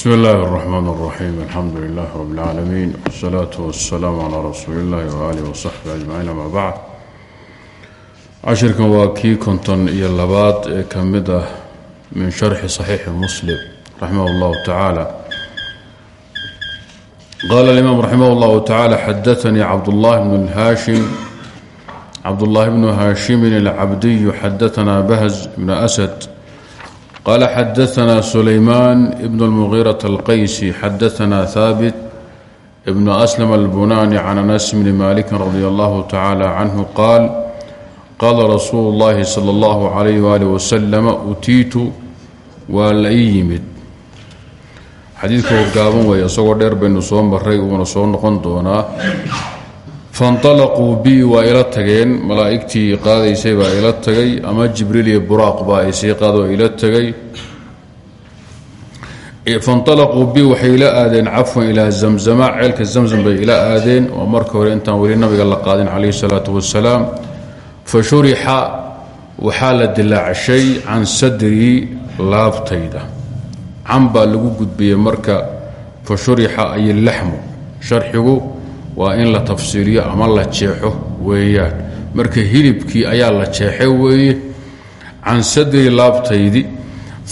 bsm اllahi الرحmn الرaxيim alxamdu lilah rb اlcaalamiin wالsalaaةu waالsalaam calى rasuuli اllahi walih wصaxbi ajmaciin ama bacd cashirkan waa kii konton iyo labaad ee ka mid ah min sharxi صaxiixi muslim raximah اllahu tacaala qala اlimaam raximah اllahu tacaala xadaanii cabdاllahi bn haashim cabdullahi bnu haashimin alcabdiyu xadaanaa bahz bn asad qala xadaana sulaymaan ibn اlmugiiraة alqaysi xadaana haabit ibn aslam albunani can anas bni maliki radi allahu tacaala canhu qaal qaala rasuulu اllahi salى اllahu alayh wali waslama utiitu waa la ii yimid xadiidka gaaban weeye isagoo dheer baynu soo maray uuna soo noqon doonaa fanalaquu bi waa ila tageen malaa'igtii qaadaysay baa ila tagay ama jibriil iyo buraaq baa ay sii qaado ila tagay fanalaquu bi waxay ila aadeen cafwan ilaa zamzama ceelka zamzam bay ila aadeen waa marka hore intaan weli nabiga la qaadin calayhi salaatu wasalaam fa shurixa waxaa la dilaacshay can sadrii laabtayda can lagu gudbiyey marka fa shurixa ay laxmu sharxigu waa in la tafsiiliyo ama la jeexo weeyaan. Marka hilibkii ayaa la jeexe weeye. Can sadri laabtaydi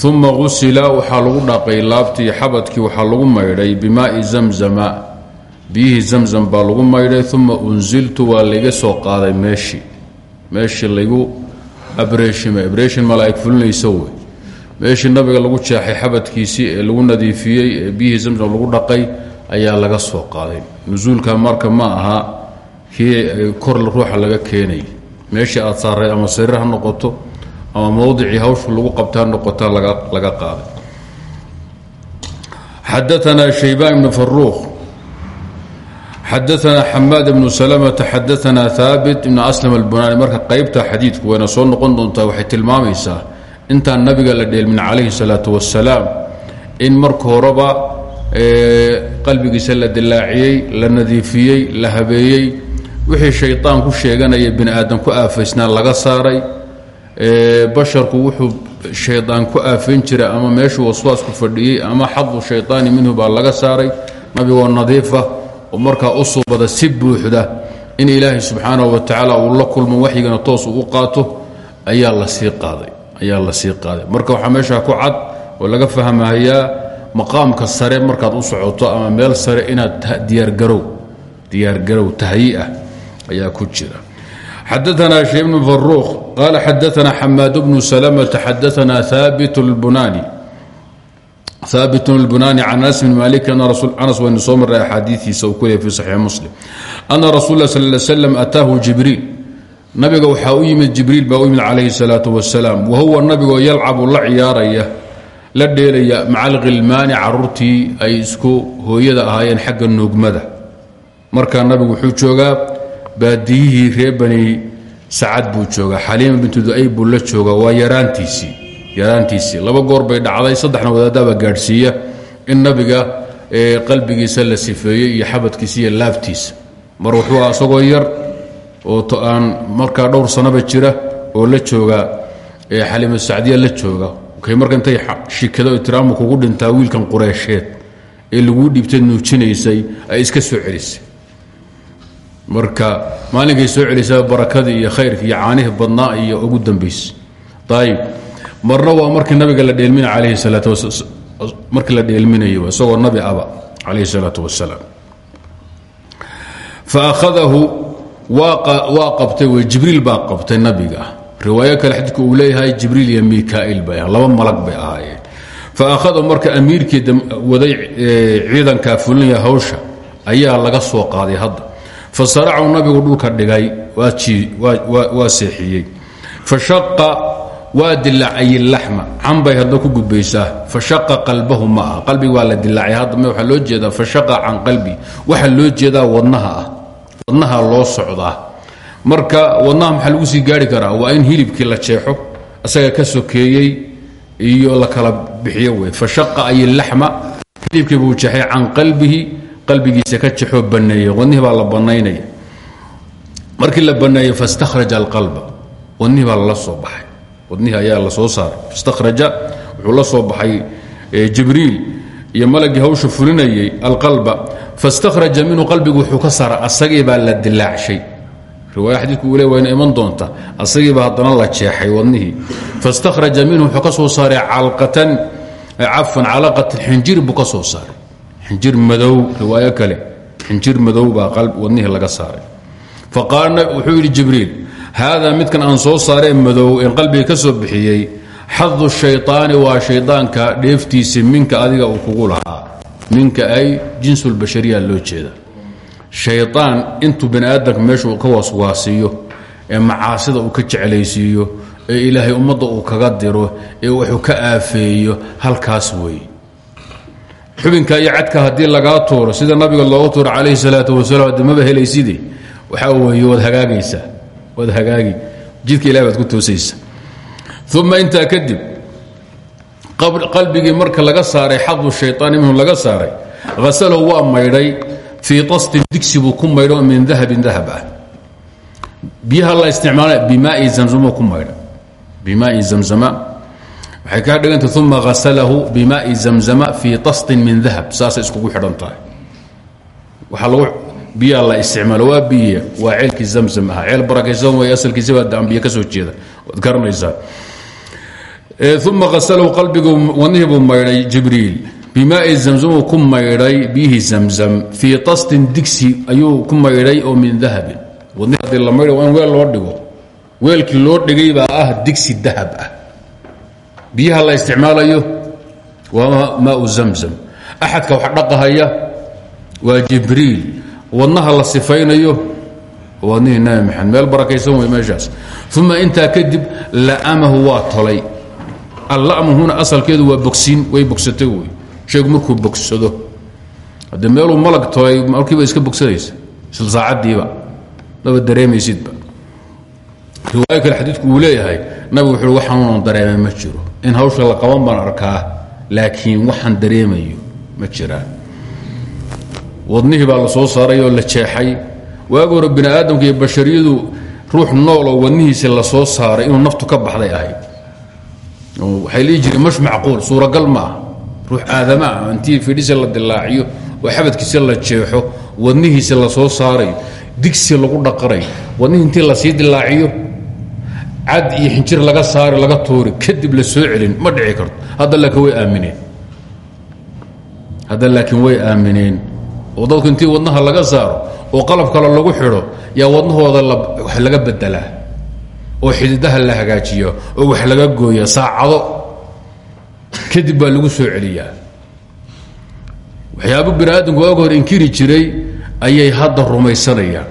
uma qusila waxaa lagu dhaqay laabtii xabadkii waxaa lagu maydhay bimaai zamzama. Biyihii zamzam baa lagu maydhay uma unsiltu waa layga soo qaaday meeshii meeshii laygu abreeshima abreeshin malaa'ig fulinaysa wey meeshii nabiga lagu jeexay xabadkiisii ee lagu nadiifiyey ee biyihii zamzam lagu dhaqay ayaa laga soo qaaday. Nusuulka marka ma aha kii kor ruuxa laga keenay. Meeshii aad saaray ama sariir noqoto ama mowdicii hawshu lagu qabta ha noqota laga qaaday. Xadaanaa shaybaan ibnu faruuq xadaanaa xamaad ibnu salamata xadaanaa haabit ibnu aslam albunaani. Marka qaybta xadiidku wayna soo noqon doontaa waxay tilmaamaysaa intaan nabiga la dheelmin calayhi salaatu wasalaam in marka qalbigiisa la dilaaciyey la nadiifiyey la habeeyey wixii shayطaan ku sheeganaya bini aadam ku aafaysnaa laga saaray basharku wuxuu shaydaan ku aafayn jiray ama meeshuu waswaasku fadhiyey ama xadu shayطaani minhu baa laga saaray nabigoo nadiifa oo markaa u suubada si buuxda in ilaahay subxaanaه wa tacaala uu la kulmo waxyigana toos uu u qaato ayaa lasii qaaday ayaa la sii qaaday marka waxaa meeshaa ku cad oo laga fahmayaa maqaamka sare markaad u socoto ama meel sare inaad diyaargarow diyaargarow tahyiah ayaa ku jira xadaanaa shay bnu faruuq qaala xadaanaa xamaad bnu salamata xadaanaa haabit اlbunaani haabitun اlbunaani can anas bn malik anas waynu soo maray axaadiiiisa uu ku leey fi saxiix muslim ana rasul lah sal slam ataahu jibriil nabiga waxaa u yimid jibriil baa u yimid calayhi الsalaaة wasalaam wa huwa nabigoo yalcabu la ciyaaraya la dheelaya maca alkhilmaani caruurtii ay isku hooyada ahaayeen xagga nuugmada. Markaa nabigu wuxuu joogaa baadiyihii reer bani sacad buu joogaa xaliima bintu du'ayb buu la joogaa waa yaraantiisii yaraantiisii. Laba goor bay dhacday saddexna wadaadaabaa gaadhsiiya in nabiga qalbigiisa la sifeeyey iyo xabadkiisa iyo laabtiisa. Mar wuxuu ah isagoo yar oo aan markaa dhowr sanaba jira oo la jooga xaliima sacdiya la jooga kay marka intay shikado itiraamu kugu dhintaa wiilkan qureysheed ee laguu dhiibtay nuujinaysay ay iska soo celisay. Marka maalinkay soo celisay barakadii iyo khayrkii iyo caanihii badnaa iyo ugu dambaysay. Ayib marna waa markii nabiga la dheelmina alayhi salaat markii la dheelminayo isagoo nabi aba calayhi salaatu wasalaam fa akhadahu waa qabtay w jibriil baa qabtay nabiga riwaayo kale xadiidku uu leeyahay jibriil iyo mikaail bay laba malag bay ahaayeen. Fa akhada marka amiirkii waday ciidankaa fulinaya hawsha ayaa laga soo qaaday hadda. Fa saracu nabigu dhulka dhigay waa seexiyey. Fa shaqa waa dilaacay laxma canbay hadda ku gudbaysaa. Fa shaqa qalbahu ma ah qalbiga waa la dilaacay loo jeedaa fa shaqa can qalbi waxaa loo jeedaa wadnaha ah wadnaha loo socdaa marka wadnaha maxaa lagu sii gaari karaa waa in hilibkii la jeexo isaga ka sokeeyey iyo la kala bixiyo wey fashaqa ay laxma hilibkii buu jeexay can qalbihi qalbigiisa ka jexoo baneeyey wadnihii baa la banaynaya markii la baneeyey fastakhraja alqalba. Wadnihii baa lala soo baxay. Wadnihii ayaa la soo saaray. Fastakhraja wuxuu la soo baxay jibriil iyo malagii hawsha fulinayay alqalba. Faاstakhraja minhu qalbigu wuxuu ka saara asagii baa la dilaacshay riwaaya xadiidku uu iman doonta asagiiba haddana la jeexay wadnihii. Faاstakhraja minhu wuxuu ka soo saaray calqatan cafan calaqatan xinjir buu ka soo saaray. Xinjir madow riwaayo kale. Xinjir laga saaray. Faqaala wuxuu yidhi jibriil haadaa midkan aan soo saaree madow een qalbiga ka soo bixiyey xadu shayطaani waa shaydaanka dheeftiisa minka adiga uu kugu lahaa. Minka ay jinsulbashariya loo jeeda shayطaan intuu bani aadamka meesha uu ka waswaasiiyo ee macaasida uu ka jeclaysiiyo ee ilaahay ummadda uu kaga diro ee wuxuu ka aafeeyo halkaas weeye xubinka iyo cadka haddii lagaa tuuro sida nabiga looga tuuro calayhi salaatu wasalaam haddi maba helayside waxaa weeye waad hagaagaysaa waad hagaagi jidka ilahi baad ku toosaysa uma intaa kadib qalbigii marka laga saaray xadu shayطaani minhu laga saaray hasalahu waa maydhay fii tastin digsi buu ku maydho min dahabin dahab ah. Biyaha la isticmaala bimaai zamzamo ku maydha bimaai zamzama. Waxay kaa dhiganta uma hasalahu bimaai zamzama fii tastin min dahab. Saasay iskugu xidhan tahay. Waxaa lagu biyaa la isticmaalo waa biye waa ceelkii zamzam ah ceel barakaysan way asalkiisa baa ambiye ka soo jeeda. Waad garanaysaa uma hasalahu qalbigu wadnihii buu maydhay jibriil bimaai zamzamuu ku maydhay biyihii zamzam fii tastin digsi ayuu ku maydhay oo min dahabin wadnihi haddii la maydha waa weel loo dhigo weelkii loo dhigay baa ah digsi dahab ah biyaha la isticmaalayo waa maau zamzam axadka wax dhaqahaya waa jibriil wadnaha la sifaynayo wadnihii nabi maxamed meel barakaysan wey meeshaas uma intaa kadib la'amahu waa tolay allamu huna asalkeedu waa bogsiin way bogsatay shaygu markuu bogsado. Haddii meeluu malag tolay markiiba iska bogsanaysa. Isla saacaddiiba. Maba dareemaysidba. Riwaayo kale xadiidku uu leeyahay nabigu wuxuu wax xanuunan dareemay ma jiro. In hawsha la qaban baan arkaa laakiin waxaan dareemayo ma jiraan wadnihii baa la soo saaray oo la jeexay. Waagi hore aadamka iyo bashariyadu ruux nool oo wadnihiisi la soo saaray inuu naftu ka baxday ahayd. Waxay lii jireen mash macquul suuragal ma ruux aadama intii fidhisi la dilaaciyo oo xabadkiisi la jeexo wadnihiisi la soo saarayo digsi lagu dhaqarayo wadnihii intii la sii dilaaciyo cad iyo xinjir laga saari laga tuuri kadib la soo celin ma dhici karto. Hadda laakiin way aamineen. Hadda laakiin way aamineen. Oo intii wadnaha laga saaro oo qalab kale lagu xidho yaa wadnahooda laga bedelaa. Oo xididaha la hagaajiyo oo wax laga gooya saacado kadib baa lagu soo celiyaa. Waxyaabo bini aadamku waaga hor inkiri jiray ayay hadda rumaysanayaan.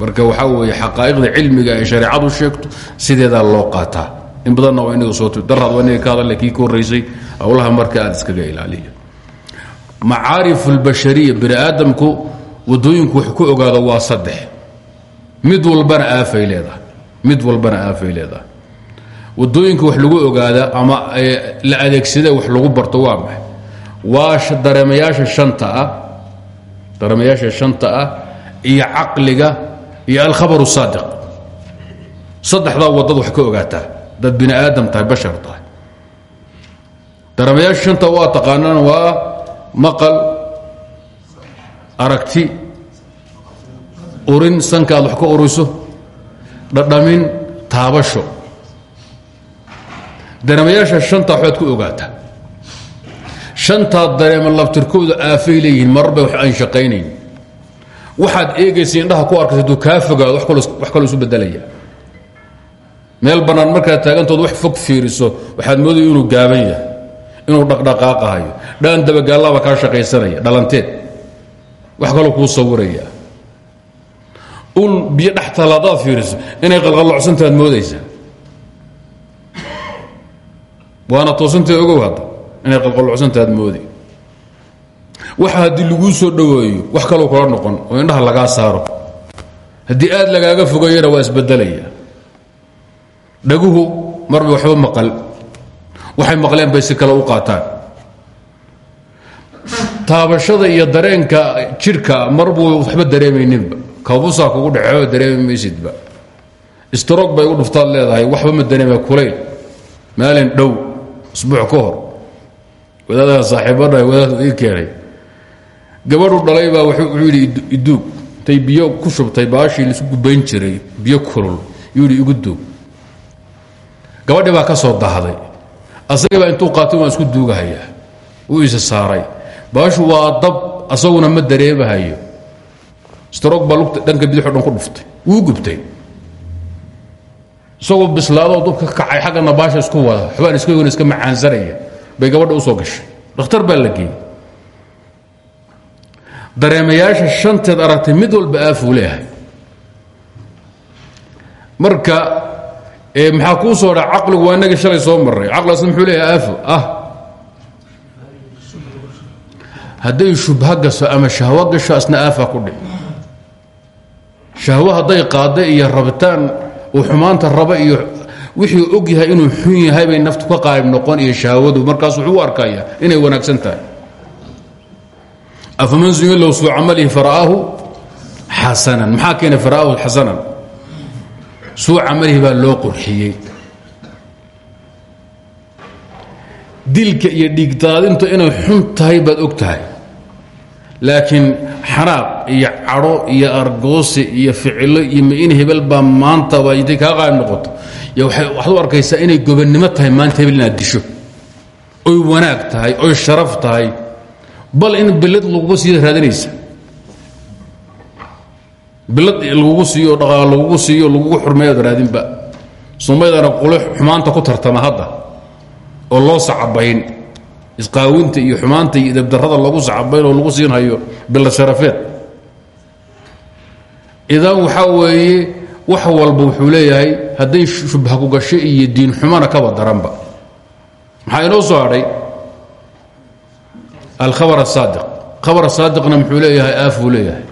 Marka waxaa weeye xaqaa'iqda cilmiga ay shareecadu sheegto sideedaa loo qaataa. In badanna waa inaga soo daraad waa inaga ka hadale kii ka horraysay howlaha marka aad iskaga ilaaliya. Macaarifu اlbashariya bini aadamku wadooyinku wax ku ogaado waa saddex. Mid walbana aafay leedahay. Mid walbana aafay leedahay waddooyinka wax lagu ogaada ama la adeegsada wax lagu barto waa maxay? Waa dareemayaasha shanta ah dareemayaasha shanta ah iyo caqliga iyo alkhabaru saadiq. Saddexdaa wadad wax ka ogaataa dad bini aadam tahay bashar tahay. Dareemayaasha shanta waa taqaanaan waa maqal aragti urin sanka wax ka uriso dhadhamin taabasho dareemayaasha shanta waxbaad ku ogaataa shantaa dareema labtirkooda aafay leeyihiin mararba wax aan shaqaynayn. Waxaad eegaysa indhaha ku arkaysa aduu kaa fogaado wax kaloo isu bedelaya meel bannaan markaad taagantood wax fog fiiriso waxaad moodaya inuu gaaban yahay inuu dhaqdhaqaaqahayo. Dhaan dabagaallaba kaa shaqaysanaya dhalanteed. Wax kaloo kuu sawiraya. Ul biyo dhex taalla haddaad fiiriso inay qalqallocsantaad moodaysa waana toosantee ogow hadda inay qalqallocsantaad moodi. Waxa haddii laguu soo dhoweeyo wax kaloo kula noqon oo indhaha lagaa saaro. Haddii aad lagaaga fogeeyana waa isbedelaya. Dhaguhu marba waxba maqal. Waxay maqleen bay si kale u qaataan. Taabashada iyo dareenka jidhka marbuu waxba dareemayninba. Kabusaa kugu dhexeeba dareemi maysidba bay u dhuftaad leedahay waxba ma dareema kulayl maalin dhow isbuuc ka hor. Wadaadaha saaxiibadha ii keenay. Gabadhu dhalay baa wuxuu yidhi iduug intay biyo ku shubtay baashii laisu gubayn jiray biyo kulul. Yuu yidhi duug. Gabadhi baa ka soo dahday asagabaa intuu qaatay waan isku duugahayaa. Wuu isa saaray. Baashu waa dab asaguna ma dareemahayo. Strog baa lugta dhanka bidixo dhan ku dhuftay. Wuu gubtay isagoo bislaadoo dubka ka kacay xaggana baasha isku wada xubaan iska gon iska macaansanaya. Bay gabadha u soo gashay. Dhakhtar baa la geeyey. Dareemayaasha shanteed aragtay mid walba aafuu leeyahay. Marka maxaa kuu soo dha caqligu waa inagii shalay soo maray caqligaasna muxuu leeyahay aafo ah. Hadday shubha gaso ama shahwo gasho asna aafa ku dhic shahwo hadday qaada iyo rabitaan uu xumaanta raba iyo wixii og yahay inuu xun yahay bay naftu ka qaalib noqon iyo shahwadu markaas wuxuu arkaya inay wanaagsan tahay. Afaman zuyin low suu camalihi fara'aahu xasanan. Maxaa keenay fara'aahu xasanan? Suu camalihi baa loo qurxiyey. Dilka iyo dhiigdaadintu inay xun tahay baad og tahay laakiin xanaaq iyo cadho iyo argoosi iyo ficilo iyo main hebel maanta waa intay kaa qaalib noqoto. Waxaad u arkaysaa inay gobonnimo tahay maanta hebel inaad disho. Oy wanaag tahay oy sharaf tahay. Bal in bilad laguga siiyo raadinaysa. Bilad lagugu siiyo dhaqaal lagugu siiyo lagugu xurmeeyaad raadinba. Sumaydana qule xumaanta ku tartama hadda oo loo sacabayn isqaawinta iyo xumaanta iyo dabdarada lagu sacabayn oo lagu siinhayo bila sharafeed. Idan waxaa weeye wax walba wuxuu leeyahay hadday shubha ku gasho iyo diin xumana kaba daranba. Maxaa inoo soo hadhay? Alkhabar asaadiq khabar saadiqna muxuu leeyahay? Aafuu leeyahay.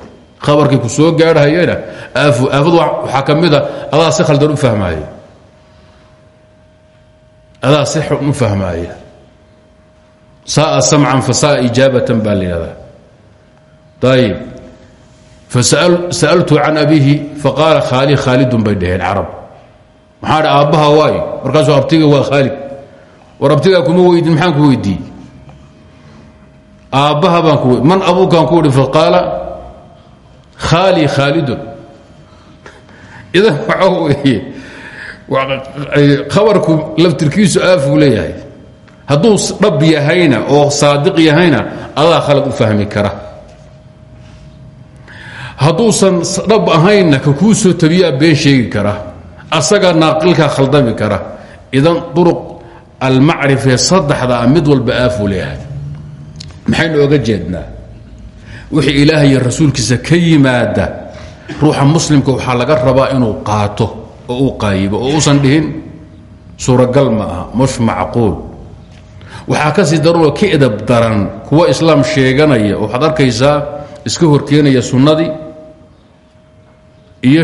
Khabarkii ku soo gaarhayana aafu aafadu waxaa ka mida si khaldan u fahmaaya adaa si xun u fahmaaya saaa samcan fasaaa ijaabatan baa la yidhahdaa. Ayib fasa'altu can abihi faqaala khaali khaalidun bay dhaheen carab. Maxaa dha aabbaha waayo markaasuu abtiga waa khaalid. War kuma weydin maxaan ku weydiiyey aabbaha baan ku man abuukaan ku idhi faqaala khaali khaalidun. Idan weeye khabarku laftirkiisu aafuu leeyahay hadduu dhab yahayna oo saadiq yahayna adaa khalad u fahmi kara. Hadduusan dhab ahaynna ka kuu soo tabiyaa been sheegi kara. Asaga naaqilkaa khaldami kara. Idan duruq almacrifee saddexdaa mid walba aafuu leeyahay. Maxaynu oga jeednaa? Wixii ilaahay iyo rasuulkiisa ka yimaada ruuxa muslimka waxaa laga rabaa inuu qaato oo uu qaayibo oo uusan dhihin. Suuragal ma aha mush macquul waxaa ka sii daruura ka edab daran kuwa islaam sheeganaya waxaad arkaysaa iska horkeenaya sunnadii iyo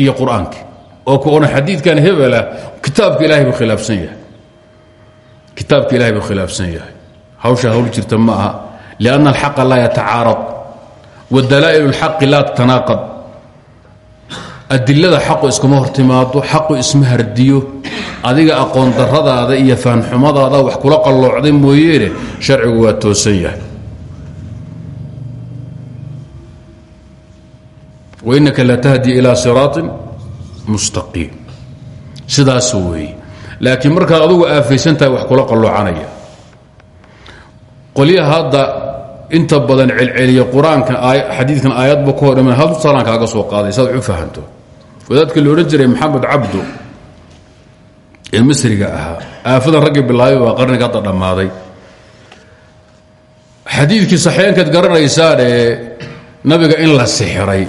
iyo qur'aankii oo ku ona xadiidkan hebelah kitaabka ilahay buu khilaafsan yahay. Kitaabka ilahay buu khilaafsan yahay. Hawsha hawl jirta ma aha lianna alxaqa laa yatacaarad wadalaa'il اlxaqi laa tatanaaqad adilada xaqu iskama hortimaado xaqu isma hardiyo. Adiga aqoon daradaada iyo faanxumadaada wax kula qalloocday mooyeene sharcigu waa toosan yahay. Wainaka latahdi ilaa siraaطin mustaqiim. Sidaas weeye. Laakiin markaad adugu aafaysan tahay wax kula qalloocanaya qolyaha hadda inta badan celceliya qur'aanka xadiidkan aayadba ka hor hal tusaalaan kaaga soo qaaday saad wax u wadaadka la jiray maxamed cabdu ee misriga ahaa aafadan raggii bilaabay baa qarniga hadda dhammaaday. Xadiidkii saxeenkaad garanaysaan ee nabiga in la sixiray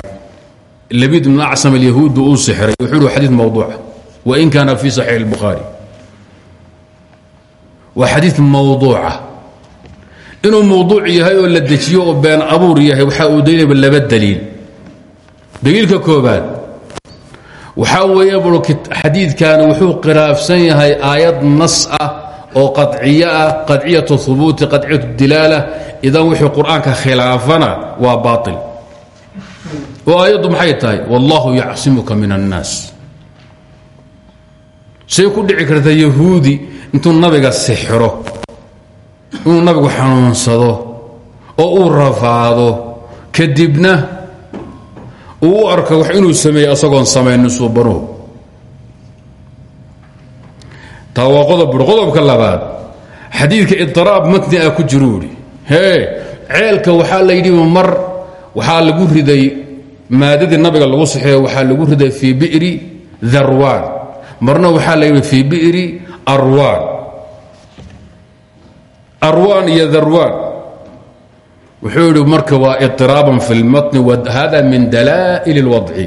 labid ibn acsam alyahuuddu uu sixiray wuxuu xadiid mawduuca wain kaana fi saxiix اlbukhaari waa xadiid mawduuca inuu mawduuc yahay oo la dejiyo oo been abuur yahay waxaa uu daynayba laba daliil. Daliilka koobaad waxaa weeye bur xadiidkan wuxuu khilaafsan yahay aayad nas ah oo qaciyo ah qadciyat hubuuti qadciyat idan wixii qur'aanka khilaafana waa baail oo aayaddu maxay wallahu yacsimuka min annaas say dhici karta yahuudi intuu nabiga sixiro inuu nabigu xanuunsado oo uu rafaado kadibna uu arko wax inuu sameeyey asagoon samaynin suubanuhu taa waa qodob bur qodobka labaad xadiidka idiraab matni ku jiruuri hee ceelka la yidhi mar waxaa lagu riday maadadii nabiga lagu saxeeyo waxaa lagu riday fii bi'ri darwaan. Marna waxaa la yidhi fii bi'ri arwaan. Arwaan iyo darwaan wuxuu yidhi marka waa idiraaban fi lmatni hada min dalaa'il اlwadci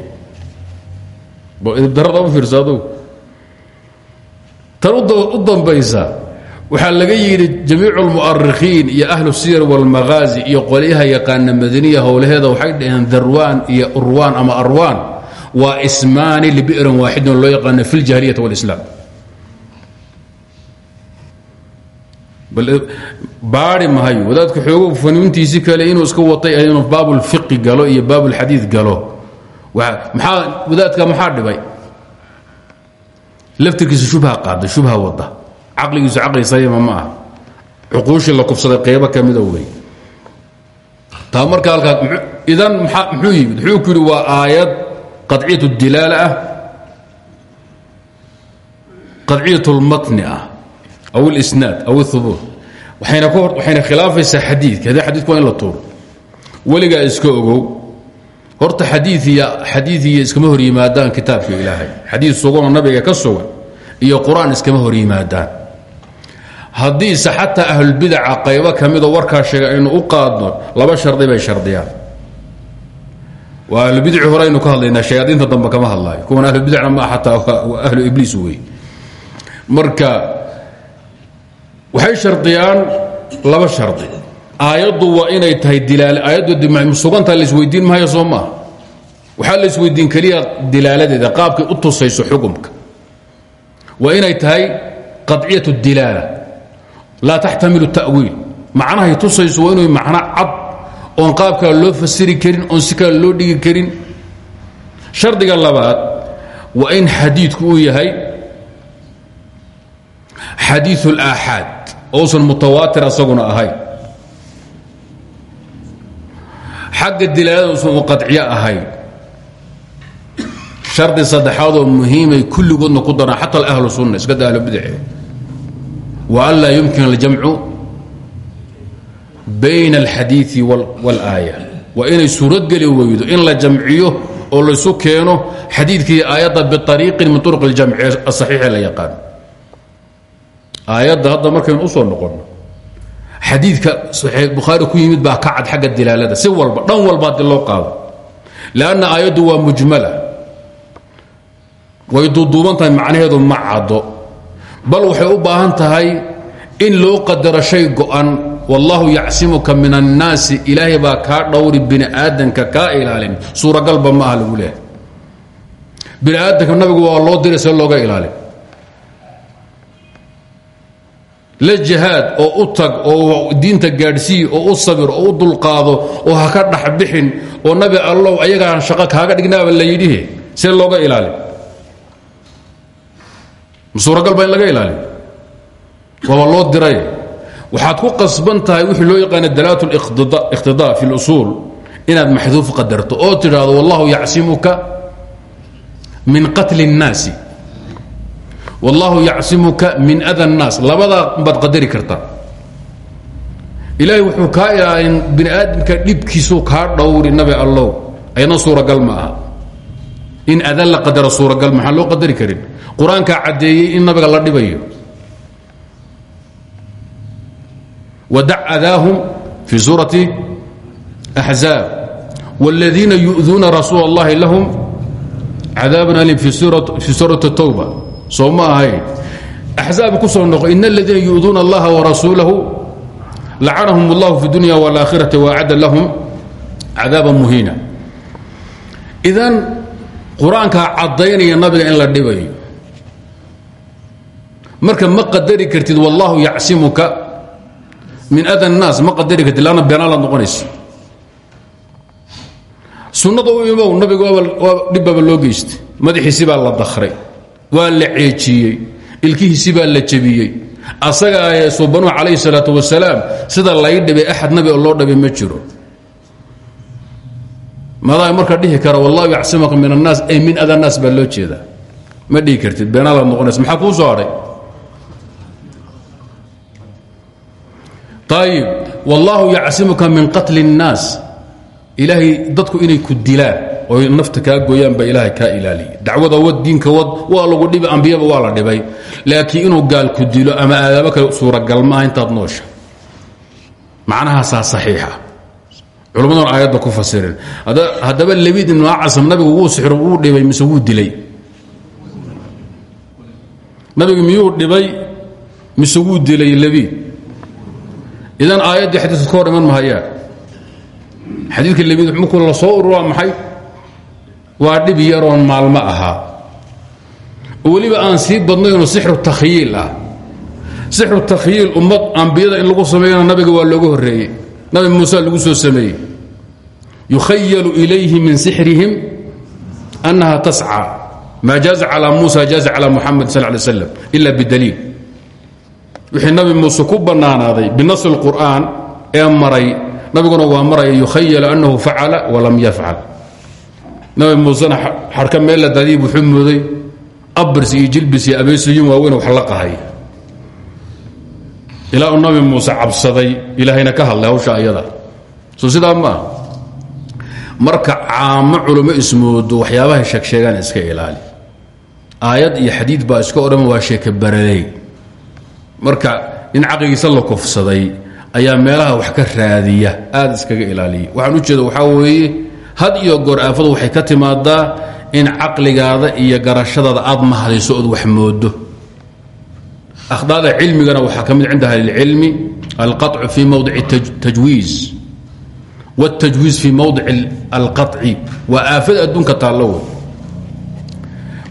darada u fiirsa adugu tan u dambaysa waxaa laga yidhi jamiic اlmu'arikhiin iyo ahlu siyar wاlmaghaazi iyo qolyaha yaqaana madaniya howlaheeda waxay dhaheen darwaan iyo urwaan ama arwaan waa ismaani libi'rin waaxidin loo yaqaano fi اljahiliyati wاlislaam baari mahayo wadaadka xoogo faniintiisi kale inuu iska watay inuu baabulfiqi galo iyo baabulxadiid galo. Maxaa wadaadka maxaa dhibay? Laftirkiisa shubha qaada shubha wada. Caqligiisu caqli sayima ma cuquushii la kufsaday qaybo ka mida wey. Marka halkaa idan muxuu yimid? Wuxuu waa aayad qadciyat dilaala ah qadciyat lmatni ah aw اlisnaad aw اhubuut waxayna khilaafaysaa xadiidka haddii xadidku waa in la tuuro weligaa iska ogow horta xadiiiya iskama hor yimaadaan kitaabka ilaahay xadiid suganoo nabiga ka sugan iyo qur'aan iskama hor yimaadaan haddiise xataa ahlulbidaca qaybo ka midoo warkaa sheega aynu u qaadno laba shardi bay shardiyaan waa ahlubidci horeynu ka hadlaynaa shayaadiinta dambe kama hadlaayo kuwan ahlubidacna ma xataa waa ahlu ibliis wey marka waxay shardiyaan laba shardi. Aayaddu waa inay tahay dilaal aayaddu sugantaa laisweydiin maayo soo maaha waxaa la isweydiin keliya dilaaladeeda qaabkay u tusayso xukumka. Waa inay tahay qadciyat dilaala. Laa taxtamilu ta'wiil. Macnahay tusayso inuu macno cad oon qaabkaa loo fasiri karin oon si kale loo dhigi karin. Shardiga labaad waa in xadiidku yahay xadiiu اlaaxaad uusan mutawaatir asaguna ahayn xagga dilaalada uusan u qadciyo ahayn shardi saddexaadoo muhiimay kulligoodna ku daraan xata alahlu sunna iska da ahlu bidace wa an laa yumkin aljamcu bayna alxadiidi waalaaya waa inay suurogeli weydo in la jamciyo oo laysu keeno xadiidkii aayadda biariiqin min turuq aljamci asaxiixi la yaqaan aayadda hadda markaynu u soo noqonno xadiidka bukhaari ku yimid baa ka cad xagga dilaalada si walba dhan walba haddii loo qaado. Lanna aayaddu waa mujmala. Way duuduuban tahay macnaheedu ma caddo. Bal waxay u baahan tahay in loo qadaro shay go'an. Wallaahu yacsimuka min annaasi ilaahay baa kaa dhowri bini aadanka kaa ilaalin. Suuragalba ma aha lagu leehay. Bini aadanka nabigu waa loo diray see looga ilaalin la jihaad oo u tag oo diinta gaadhsii oo u sabir oo u dulqaado oo ha ka dhexbixin oo nabi allow ayagaan shaqo kaaga dhignaaba la yidhihe see looga ilaalin suuragal ba in laga ilaaliyo waaba loo diray waxaad ku qasban tahay wixii loo yaqaana dalaat اliqtidaa fi اlusuul inaad maxduuf qadarto oo tidhaahdo wallahu yacsimuka min qatli الnaasi wallaahu yacsimuka min ada naas. Labadaa baad qadari kartaa ilaahay wuxuu kaa ilaalin biniaadamka dhibkiisu kaa dhowri nabi allow. Ayadna suuragal ma in ada la qadaro suuragal maxaan loo qadari karin? Qur'aankaa in nabiga la dhibayo. Wadac adaahum fii suurati axzaab wاladiina yu'duuna rasuula اllahi lahum cadaab alim fii suurati towba soo ma ahayn axzaab ku soo noqo in اladiina yu'duuna allaha warasuulahu lacanahum اllahu fi dunya wاlaakhirati waacadda lahum cadaaba muhiina idan qur-aankaa caddaynaya nabiga in la dhibayo marka ma qadari kartid wallaahu yacsimuka min ada الnaas ma qadari kartid lanna beenaalaad noqonaysa sunnada u imow nabiga dhibbaaba loo geystay madaxiisi baa la dakray waa la ceejiyey. Ilkihiisi baa la jebiyey. Asaga ahee subanuhu calayhi salaatu wasalaam sida lay dhibay axad nabi oo loo dhabay ma jiro. Madaa marka dhihi kara wallahu yacsimaka min annaas. Ay min ada naas baa loo jeedaa. Ma dhihi kartid beenaalaad noqonaysa maxaa kuu soo hadhay ayib wallaahu yacsimuka min qatli الnaas ilaahay dadku inay ku dilaan oy nafta kaa gooyaan baa ilaahay kaa ilaaliya dacwada wad diinka wad waa lagu dhibi ambiyaba waa la dhibay. Laakiin inuu gaal ku dilo ama aadaabo kale suuragal maaha intaad noosha macnahaasaa saxiixa. Culummadan aayadda ku fasireen. Haddaba labid ibnu acasam nabigu wuu sixro wuu dhibay mise wuu dilay? Nabigu miyuu dhibay mise wuu dilay labiid idan aayaddii xadiiska ka hor iman mahayaa. Xadiidka labiid markuu la soo urura maxay waa dhib yaroon maalmo ahaa weliba aan sii badnaynoo sixru takhyiil ah. Sixru takhyiil ummad ambiyada in lagu sameeyana nabiga waa looga horreeyey. Nabi muuse lagu soo sameeyey. Yukhayalu ilayhi min sixrihim annaha tasca. Maa jaaza calaa muusa jaaza calaa muxamed sal lay slam ila bidaliil. Wixii nabi muuse ku bannaanaaday binasri اlqur'aan ee maray nabiguna waa maraya yukhayalu annahu facala walam yafcal nabi muusena xarka meel la daadiyi wuxuu mooday abrs iyo jilbis iyo abeysooyin waaweyn wax la qahay. Ilaa nabi muuse cabsaday ilaahayna ka hadlay hawsha ayada. Soo sidaa ma ah marka caamo culummo ismoodo waxyaabahay sheegsheegaan iska ilaali. Aayad iyo xadiid baa iska odhan waa sheeke baraley marka nin caqligiisa la kufsaday ayaa meelaha wax ka raadiya aad iskaga ilaaliya. Waxaan u jeeda waxaa weeye had iyo goor aafadu waxay ka timaadaa in caqligaada iyo garashadaada aad mahadayso ood wax moodo akhdaada cilmigana waxaa ka mid cinda ahlilcilmi alqaطcu fi mowdic tajwiiz wاtajwiiz fi mowdic alqaطci waa aafada adduunka taallow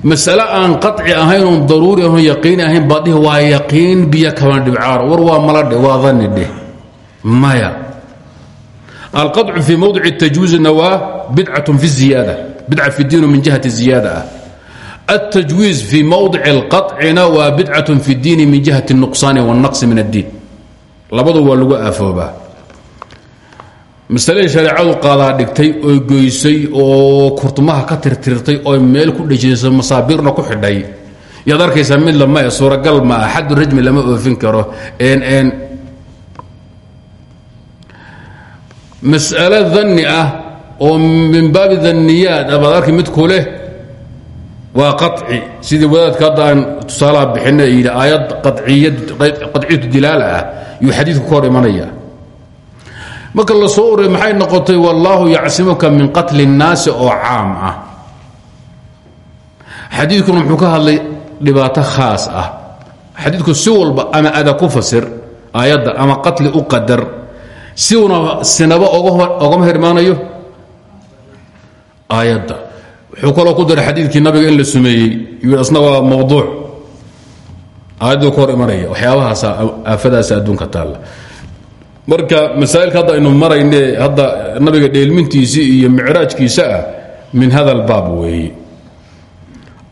masale aan qaطci ahayn oon daruuri ahon yaqiini ahayn baad dhihi waa yaqiin biyo kaban dhibcaar war waa mala dheh waa dani dheh maya alqaطcu fi mowdic الtajwiizna waa bidcaة fi ziyaada bidca fi diin min jihati ziyaada ah التجويز في موضع القطعna waa bidcaة في الdiin min جihaة النqصaan والنqص min الdiin labadu waa lagu aafoobaa masaladii shareecadu qaadaa dhigtay oo goysay oo kurtumaha ka tirtirtay oo meel ku dhejisay masaabiirna ku xidhay yaad arkaysaa mid lama e suuragal ma ah xadu rajmi lama oofin karo mas'alo danni ah oo min baabi danniyaad abaad arki mid ku leh waa qaci sidii wadaadka hadda aan bixina yidhi aayad qaciyatu dilaala ah yuu xadiidku ka hor imanaya. Marka la soo uray maxay noqotay wallaahu yacsimuka min qatli الnaasi oo caam ah. Xadiidkuna muxuu ka hadlay dhibaato khaas ah. Xadiidku si ama ada ku fasir ama qatli u qadar siuna sinaba ogama hor imaanayo aayadda. Wuxuu kaloo ku daray xadiidkii nabiga in la sumeeyey. Isna waa mawduuc. Aayaddu ka hor imanaya. Waxyaabahaasa adduunka taalla. Marka masaa'ilka hadda aynu marayne hadda nabiga dheelmintiisii iyo micraajkiisa ah min hada albaab weeye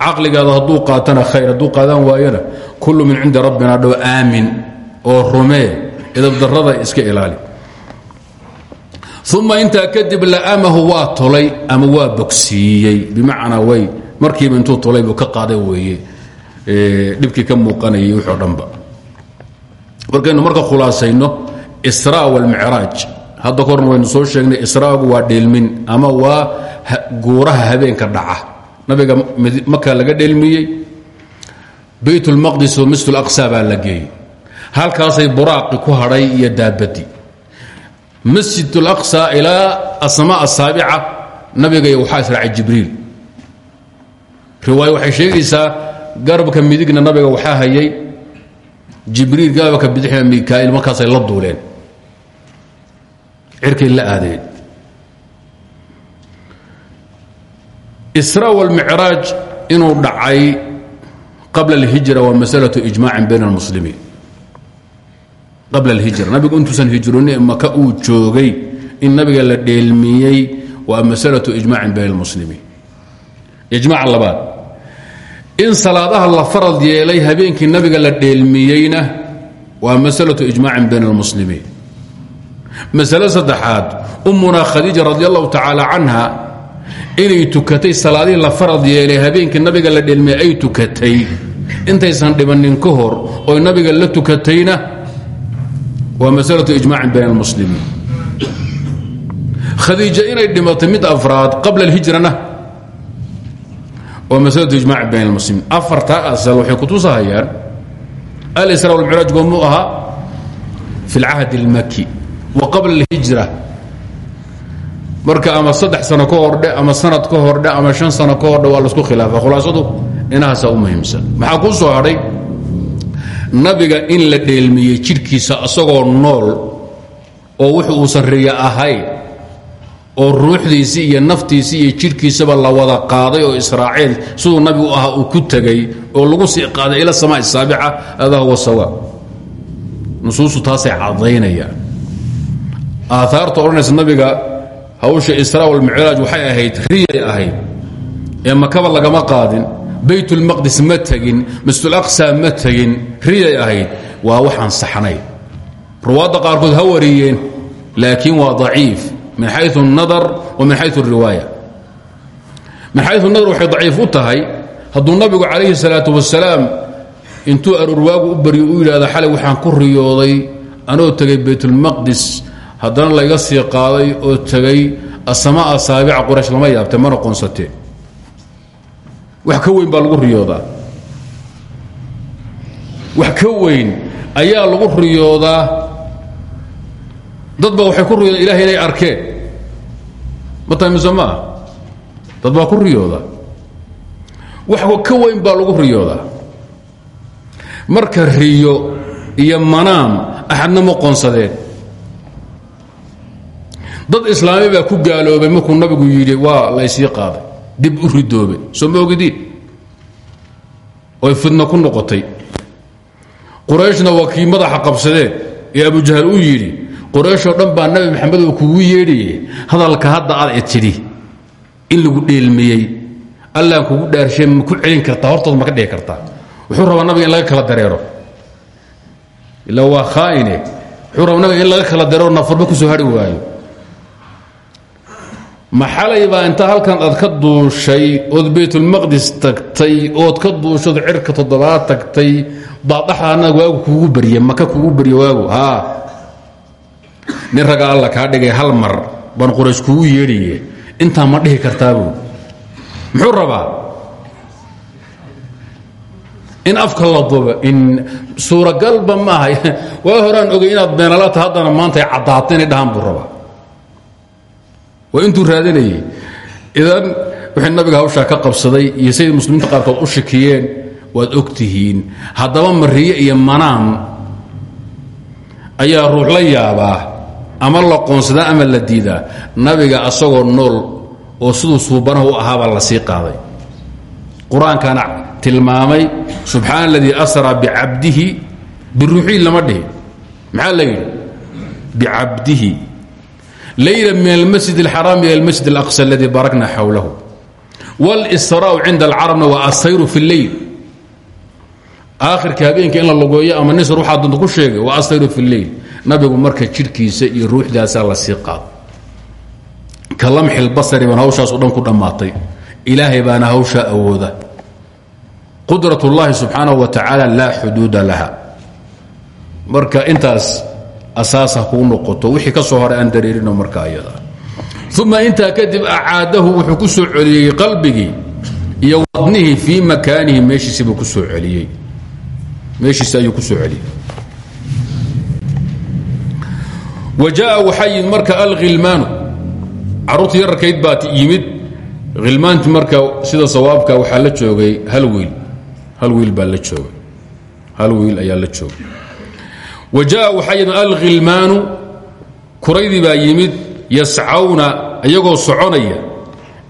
caqligaada hadduu qaatana khayr hadduu qaadan waayana kullu min cindi rabbina dhow aamin oo rumee idabdarrada iska ilaali uma intaa kadib la'amahu waa tolay ama waa bogsiiyey bimacnaa way markiiba intuu tolay buu ka qaaday weeye dhibkii ka muuqanayay wixii o dhanba markaynu marka khulaasayno isra walmicraaj hadda ka horna waynu soo sheegnay israagu waa dheelmin ama waa guuraha habeenka dhaca nabiga maka laga dheelmiyey bayt اlmaqdis oo masjid اlaqsa baa la geeyey halkaasay buraaqi ku hadhay iyo daabadi masjid اlaqsa ilaa asmaa asaabica nabiga waxaa israacay jibriil riwaaya waxay sheegaysaa garabka midigna nabiga waxaa hayay jibriil garabka bidixna mikaail markaasay la duuleen cirkay la aadeen isra wاlmicraaj inuu dhacay qabla اlhijra waa masalaة ijmaacin bayn اlmuslimiin qabla alhijra nabigu intuusan hijroonin maka uu joogay. In nabiga la dheelmiyey waa masalatu ijmacin bayna almuslimiin ijmaca labaad. In salaadaha la farad yeelay habeenkii nabiga la dheelmiyeyna waa masalatu ijmacin bayna almuslimiin masalo saddexaad. Ummuna khadiija radi allahu tacaala canha inay tukatay salaadihii la farad yeelay habeenkii nabiga la dheelmiyey ay tukatay. Intaysan dhibanin ka hor oy nabiga la tukatayna waa masalatu ijmaacin bayn اlmuslimiin khadiija inay dhimatay mid afraad qabla اlhijrana waa maslatu ijmac bayn اlmuslimiin afartaa asal waxay kutusahayaan alsra wاlmicraaj goomuu ahaa fi اlcahd اlmaki wa qabla اlhijra marka ama saddex sano ka hordhe ama sanad ka hordhe ama shan sano ka hordhe waa laisku khilaafa khulaasadu inahaasaa u muhiimsan maxaa kuu soo hadhay nabiga in la dheelmiyey jidhkiisa asagoo nool oo wuxuu uu sarreeye ahayn oo ruuxdiisii iyo naftiisii iyo jidhkiisaba la wada qaaday oo israaceen siduu nabigu ahaa uu ku tegay oo lagu sii qaaday ila samaa saabica adaa huwa sawa. Nusuustu taasay cadaynayaan aaaarta odhanaysa nabiga hawsha isra walmicraaj waxay ahayd riyay ahayd ee makaba lagama qaadin baytulmaqdis ma tegin masjidulaqsa ma tegin riyay ahayd waa waxaan saxnay ruwaadda qaarkood ha wariyeen laakiin waa daciif min xayu اnadar wa min xayu اriwaaya min xayu nadar waxay daciif u tahay hadduu nabigu calayhi الsalaaة wasalaam intuu aroorwaagu u baryo u yidhahda xalay waxaan ku riyooday anoo tegay baytulmaqdis haddana layga sii qaaday oo tegay asamaa saabica quraysh lama yaabtee mana qoonsatee wax ka weyn baa lagu riyoodaa. wax ka weyn ayaa lagu riyoodaa. dad ba waxay ku riyooda ilahay inay arkeen. Ma tahay mise ah dad baa ku riyooda wax ka weyn baa lagu riyoodaa. marka riyo iyo manaam axadna ma qoonsadeen. dad islaami baa ku gaaloobay markuu nabigu yidhi waa laysii qaaday dib u ridoobay soo ma ogidiin oy fidno ku noqotay. Qurayshna waa kii madaxa qabsadeen ee abujahal uu yidhi qorayshoo dhan baa nabi maxamed oo kugu yeedhaye hadalka hadda aad tidhi in lagu dheelmiyey allaan kugu dhaarshe ma ku celin kartaa hortood ma ka dhihi kartaa. Wuxuu rabaa nabiga in laga kala dareero. Ila waa khaaine. Wuxuu rabaa nabiga in laga kala dareero nafarba ku soo hari waayo maxalay baa intaa halkan aad ka duushay ood baytulmaqdis tagtay ood ka duushood cirka toddobaad tagtay baadaxaana waagu kugu barye maka kugu barye waagu? Haa nin raga alla dhigay hal mar baan quraysh kugu yeedhaye intaa ma dhihi kartaabu muxuu rabaa? In afka la duba in suuragalba maaha waa horaan ogay inaad beenalata haddana maanta ay caddaato buu rabaa waa intuu raadinayey idan wixii nabiga hawshaa ka qabsaday iyo siday muslimiinta qaarkood u shakiyeen waad og tihiin haddaba mariye iyo manaam ayaa ruux la yaabaa ama la qoonsadaa ama la diidaa. Nabiga asagoo nool oo siduu suubanaha u ahaabaa la sii qaaday. Qur'aankana tilmaamay subxaana aladii asraa bicabdihi biruuxihi lama dhihin maxaa la yidhi? Bicabdihi layla min almasjid اlxaraam ila almasjid اlaqsa aladii barakna xawlahu wاlsraau cinda alcarabna waa asayru fi اlleyl aakhirka habeenka in la logeeyo ama nisr waxaa danta ku sheegay waa asayru fi اlleyl nabigu marka jidhkiisa iyo ruuxdaasaa la sii qaado ka lamxilbasari baan hawshaas o dhan ku dhammaatay ilaahay baana hawshaa awooda qudrat اllahi subxaanaه wa tacaala laa xuduuda laha marka intaas asaasa kuu noqoto wixii ka soo horay aan dareerino marka ayada. Uma intaa kadib acaadahu wuxuu ku soo celiyey qalbigii iyo wadnihii fii makaanihi meeshiisibuu ku soo celiyey. Meeshiisi ayuu ku soo celiyey. Wa jaa waxaa yimid marka alkhilmaanu carruurtii yararkayd baa yimid. Khilmaanti marka sida sawaabka waxaa la joogay hal wiil hal wiil baa la joogay. Hal wiil ayaa la joogay wa jaa waxaa yimid alkhilmaanu kuraydii yimid yascawna iyagoo soconaya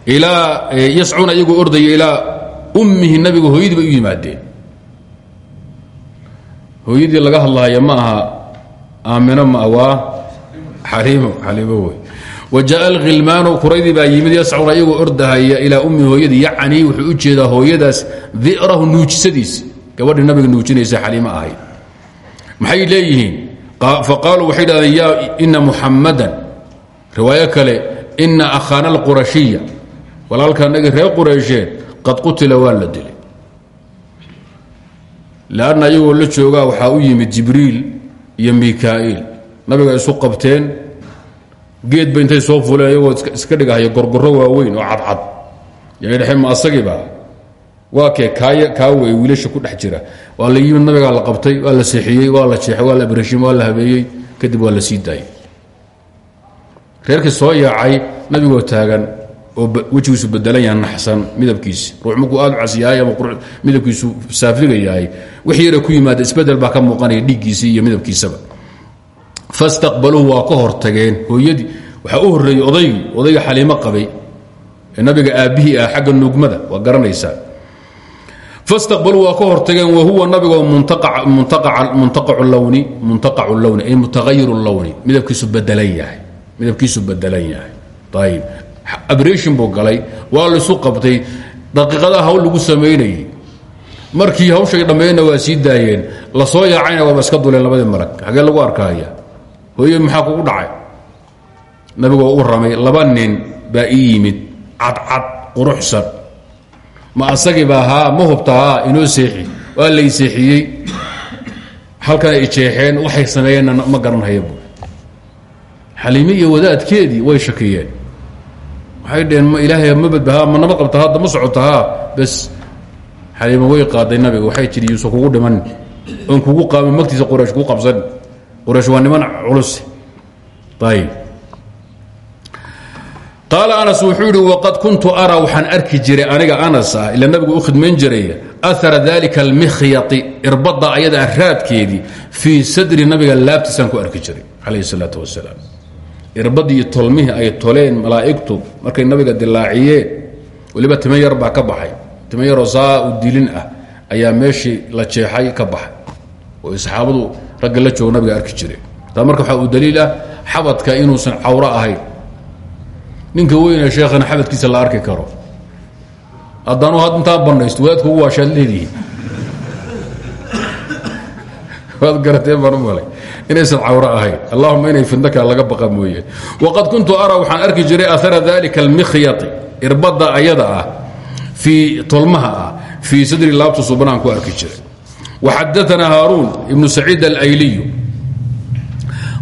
yascuuna iyagoo ordaya ilaa ummihi nabiga hooyadii bay yimaadeen. Hooyadii laga hadlaaya ma aha aamino ma waa xaliimo xaliimo wey wa jaa alkhilmaanu kuraydii yimid yascuuna iyagoo ordahaya ilaa ummihi hooyadii yacnii wuxuu u jeedaa hooyadaas dirahu nuujisadiisa gabadhii nabiga nuujinaysa xaliimo ahayd maxay leeyihiin? Faqaaluu waxay dhahdeen ina muxammadan riwaayo kale ina akhaana alqurashiya walaalkaanagii reer quraysheed qad qutila waa la dilay. Lanna ayagoo la joogaa waxaa u yimid jibriil iyo mikaa'iil nabiga isu qabteen. Geedba intay soo fuleen ayagoo iska dhigahaya gorgoro waaweyn oo cadcad. Yadhema asagiiba waa kee kaay kaa wey wiilasha ku dhex jira? Waa la yimid nabigaa la qabtay waa la seexiyey waa la jeexay waa la abrashim waa la habeeyey kadib waa la sii reerkii soo yaacay nabigoo taagan oo wejigiisu bedelan yaha naxsan midabkiisi ruux markuu aad cas yahay ama midabkiisu saafiga yahay. Wix ku yimaada isbeddel baa ka muuqanaya dhiiggiisii iyo midabkiisaba. Fastaqbaluuhu waa ka hortageen. Hooyadii waxaa u horreeyey odaygii odayga xaliimo qabay nabiga aabbihii ah xagga nuugmada waa garanaysaa fastaqbaluu waa ka hortageen wahuwa nabigoo muntaqacu lawni ay mutaqayiru lawni. Midabkiisu bedelan yahay abreshin buu galay waa laisu qabtay daqiiqadaha hawl lagu samaynayey markii hawshay dhammeeyna waa sii daayeen la soo yaacayna waaba iska duleen labadii malag xagee lagu arkaaya? Hooye maxaa kugu dhacay? Nabigoo u ramay laba nin baa ii yimid cadcad quruxsan ma asagiiba haa ma hubta haa inoo seexi. Waa lay seexiyey. Halkan ay jeexeen waxay sameeyeenna ma garanhaya bu. Xaliime iyo wadaadkeedii way shakiyeen. Waxay dheheen ma ilaahay ma badbaha ma nabad qabta hadda ma socota haa bes xaliimo way qaaday nabiga waxay tidhi yuusan kugu dhiman. Oon kugu qaamin magtiisa quraysh kuu qabsan. Quraysh waa niman culus. Ayib qaala anas wuxuu yidhi waqad kuntu araa waxaan arki jiray aniga anas ah ila nabigu u khidmayn jiray ahara dalika almikhyai irbadda ayada raadkeedii fii sadri nabiga laabtiisaan ku arki jiray calayh salaatu wasalaam irbadii tolmihii ay toleen malaa'igtu markay nabiga dilaaciyeen weliba timo yar baa ka baxay. Timo saa u dilin ah ayaa meeshii la jeexay ka baxay. Oo saxaabadu ragga la joogo nabiga arki jireen taa marka waxaa uu daliil ah xabadka inuusan cawro ahayn ninka weyne sheekhana xabadkiisa la arki karo. Haddaanu had intaa banaysto wadaadku ugu waashaad leedihiin. Waad garateen baan u malay. Inaysan cawro ahayn. Inay fidnaka laga baqa waqad kuntu araa waxaan arki jiray ahara dalika almikhyati. Irbadda ayada ah fii tolmaha ah fii sadri ku arki jiray. Waxadaanaa haaruun ibnu saciid alayliyu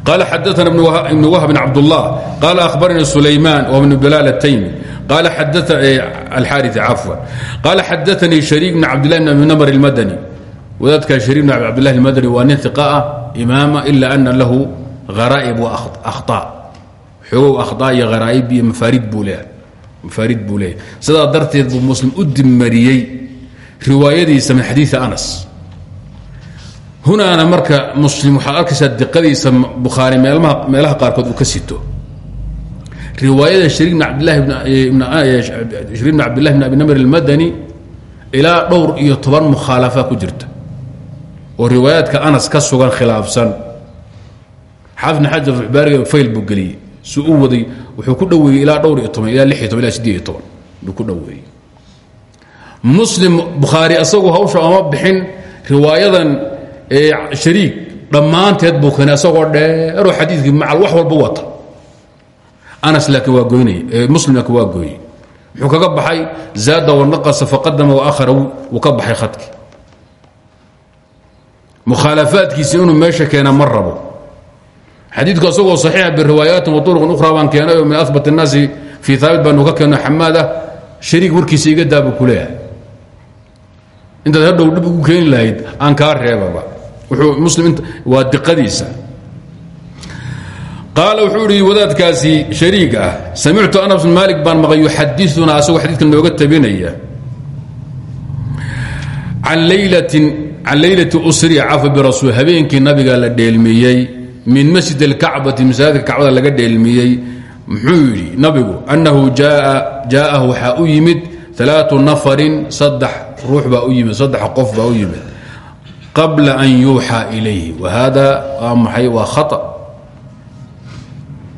قال xdثna بن وهب بن cبدالله قال أخبرني سليمان وبن بلال التيمي قال الحارث عفوا قال xdثني شhريك بن عبدالله بن أبي نمر المدني wadaadka شhريك بن عبدالله المدني waa nin ثقاء إماama إلا أن lahu غرائب وأخطاء xogow أخطاء iyo غرائب iyo mafaarid buu leeyahay mafaarid buu leeyahay sidaa darteed buu muslim u dimariyey riwaayadiisa min xadiiثi أنس hunaana marka muslim waxaad arkaysaa diqadiisa bukhaari meelaha qaarkood uu ka sito. Riwaayada shariik bn cabdillahi bn abi namr اlmadani ilaa dhowr iyo toban mukhaalafa ku jirta. Oo riwaayaadka anas ka sugan khilaafsan. Xaafid bn xajar baariga fayl buu geliyey. Waday wuxuu ku dhoweeyey ilaa dhowr iyo toban ilaa lix iyo toban ilaa sideed iyo toban ku dhoweeyey. Muslim bukhaari asagoo hawsha oma bixin riwaayadan shariik dhammaanteed buu keenay asagoo dheeroo xadiidkii macal wax walba wata anas laakiin waa goynay muslim laakiin waa gooyey kaga baxay zaada wanaqasa faqadama waakhara wuu ka baxay khadkii mukhaalafaadkiisi inuu meesha keena ma rabo. Xadiidku asagoo saxiixa biriwaayaatin wa turuqin ukhra baan keenay oo min ahbat الnaasi fii haabit baanu ka keenno xamaad ah shariik warkiisa iga daa buu ku leeyahay. Ugu keeni lahayd aan kaa reebaba waa diadiisa qaal wuxuu idhi wadaadkaasi shariig ah. Samictu anas bin maalik baan maqay yuxadiuna asagoo xadiidka nooga tabinaya. An laylati usriya cafa birasuul. Habeenkii nabiga la dheelmiyey min masjid اlkacbati masaajidka kacbada laga dheelmiyey muxuu nabigu annahu jaa'ahu waxaa u yimid alaa nafarin saddex ruux baa u yimid saddex qof baa u yimid qabla an yuuxaa ilayhi. Wahada waa maxay? Waa khaa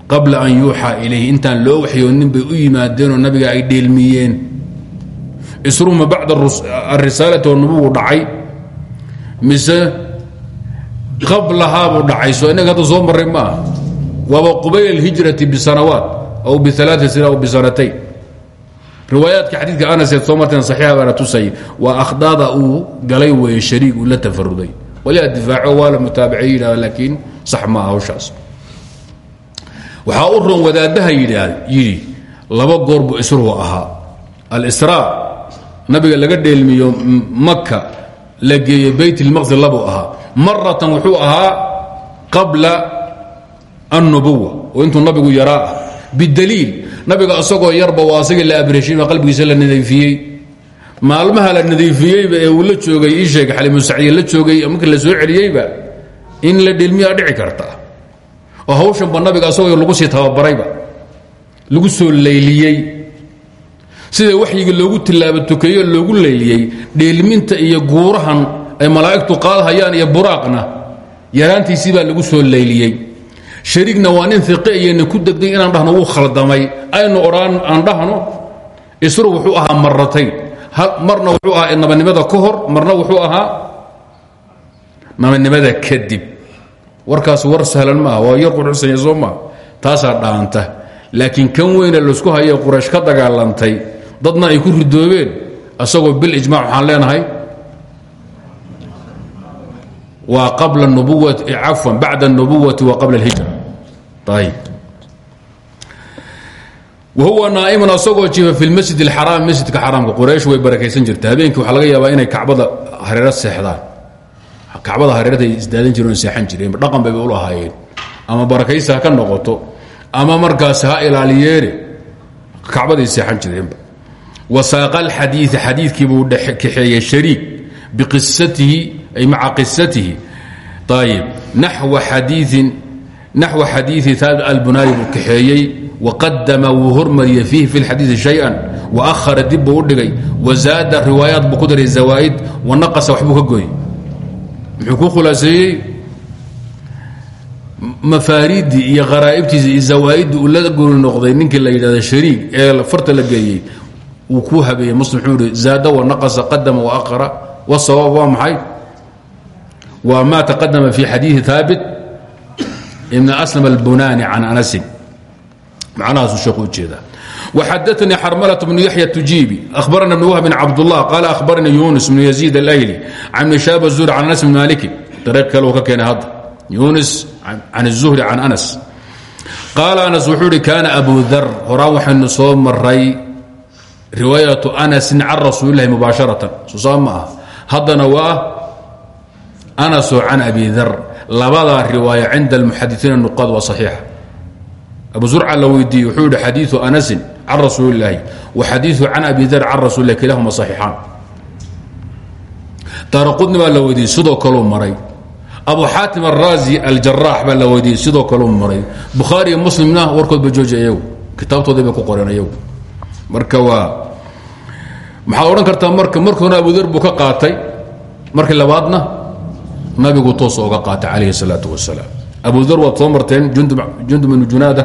qabla an yuuxaa ilayhi. Intaan loo waxyoonin bay u yimaadeenoo nabiga ay dheelmiyeen. Isruma bacda arisaalati oo nubugu dhacay. Mise qablahaabuu dhacayso innaga hadda soo marray ma aha waaba qubayl alhijrati bisanawaat aw bialaai sina aw bisanatayn riwaayaadka xadiidka anaseed soo marteen saxiixa baana tusay waa akhdaada uu galay weeye shariig uu la tafaruday waliaa difaaco waa la mutaabace yidhahda laakiin sax maaha hawshaas. Waxaa u ron laba goor buu isruhu ahaa. Al-israa nabiga laga dheelmiyo makka la geeyo bayt ilmaqsid labuu ahaa. Maratan wuxuu ahaa qabla annubuwa oo intuu nabigu yaraa ah nabiga isagoo yarba waa asagii la abreshin qalbigiisa la nadiifiyey. Maalmaha la nadiifiyeyba ee uu la joogay ii sheeg xalimusacdiye la joogay markii la soo celiyeyba in la dheelmiyaa dhici karta. Oo hawshanba nabiga asagoo lagu sii tababarayba lagu soo layliyey. Sida waxyiga loogu tilaaba tukeeyo loogu layliyey dheelminta iyo guurahan ay malaa'igtu qaadhayaan iyo buraaqna yaraantiisii baa lagu soo layliyey shariigna waa nin iqe iyana ku degday inaan dhahno wuu khaldamay. Aynu odhaan aan dhahno isru wuxuu ahaa maratayn marna wuxuu ahaa nabanimada ka hor marna wuxuu ahaa nabanimada kadib. Warkaas war sahlan maaha waa yar quruxsanya soo maa taasaa dhaanta. Laakiin kan weyne la isku haye quraysh ka dagaalantay dadna ay ku ridoobeen asagoo bilijmac waxaan leenahay waa qabla nubuwati cafwan bacda اnubuwati wa wahuwa naa'imun asagoo jiifa fi lmasjid اlxaraam masjidka xaraamka quraysh way barakaysan jirta habeenkii waxaa laga yaabaa inay kacbada hareero seexdaan. Kacbada hareertay isdaadan jireen seexan jireen. Dhaqan bayba u lahaayeen ama barakaysi ka noqoto ama markaas ha ilaaliyeene kacbaday seexan jireenba wasaaqa alxadiii xadiidkiibuu kaxeeyey shariik biqisatihi ay maca qisatihi ayib naxwa xadiiin naxwa xadiii haabit albunaari buu kaxeeyey waqadama wuu hormariyey fiihi fi lxadiidi shay-an waahara dib buu u dhigay wazaada riwaayaat buu ku daray zawaa'id wanaqasa waxbuu ka gooy muxuu ku khulaaseeyey mafaariiddii iyo kharaa'ibtiisa iyo zawaa'iddii uu la guri noqday ninkii la yidhahda shariig ee farta la geeyey wuu kuu habeeyey muslim wuxuu ihi zaada wanaqasa qadama waahara wasawaab waa maxay waa ma taqadama fi xadiidi haabit ibn aslam albunani can anasin macnahaasuu sheekhu u jeedaa وxadثnي xrmلة بن yaحyى تujiibi أhbarna بن wهب cabdالله qال أhbarnii yuنس بن يزيد الأyلي can بن شhاب الزهري can أنس بن maliki dariiq kale uu ka keenay hadda yuنس can الزهري can أنس qaal أنس wuxuu hi kana أbu ذر horaan waxaynu soo maray riwaayaة أنس can rasuuli الlahi mubaaشhaرaةa susaa ma ah haddana waa أنسoo can أbi ذر labadaa riwaayة cinda الmuxadiثiin النqاad waa صaحيixa abu zurca la weydiiyey wuxuu yihi xadiiu anasin can rasuuli اlaahi wa xadiiu can abi dar can rasul lah kilahuma صaxiixaan daaraqudni baa la weydiiyey sidoo kaluu maray abu xaatim araazi aljaraax baa la weydiiyey sidoo kaluu maray bukhaari iyo muslimna warkoodba jooji iyagu kitaabtoodii bay ku qoreen iyagu marka waa maxaad odhan kartaa marka markii hore abu dar buu ka qaatay markii labaadna nabigu toos oga qaata calayhi salaau wasalaam. Abu dar waad soo marteen jundub ibnu junaada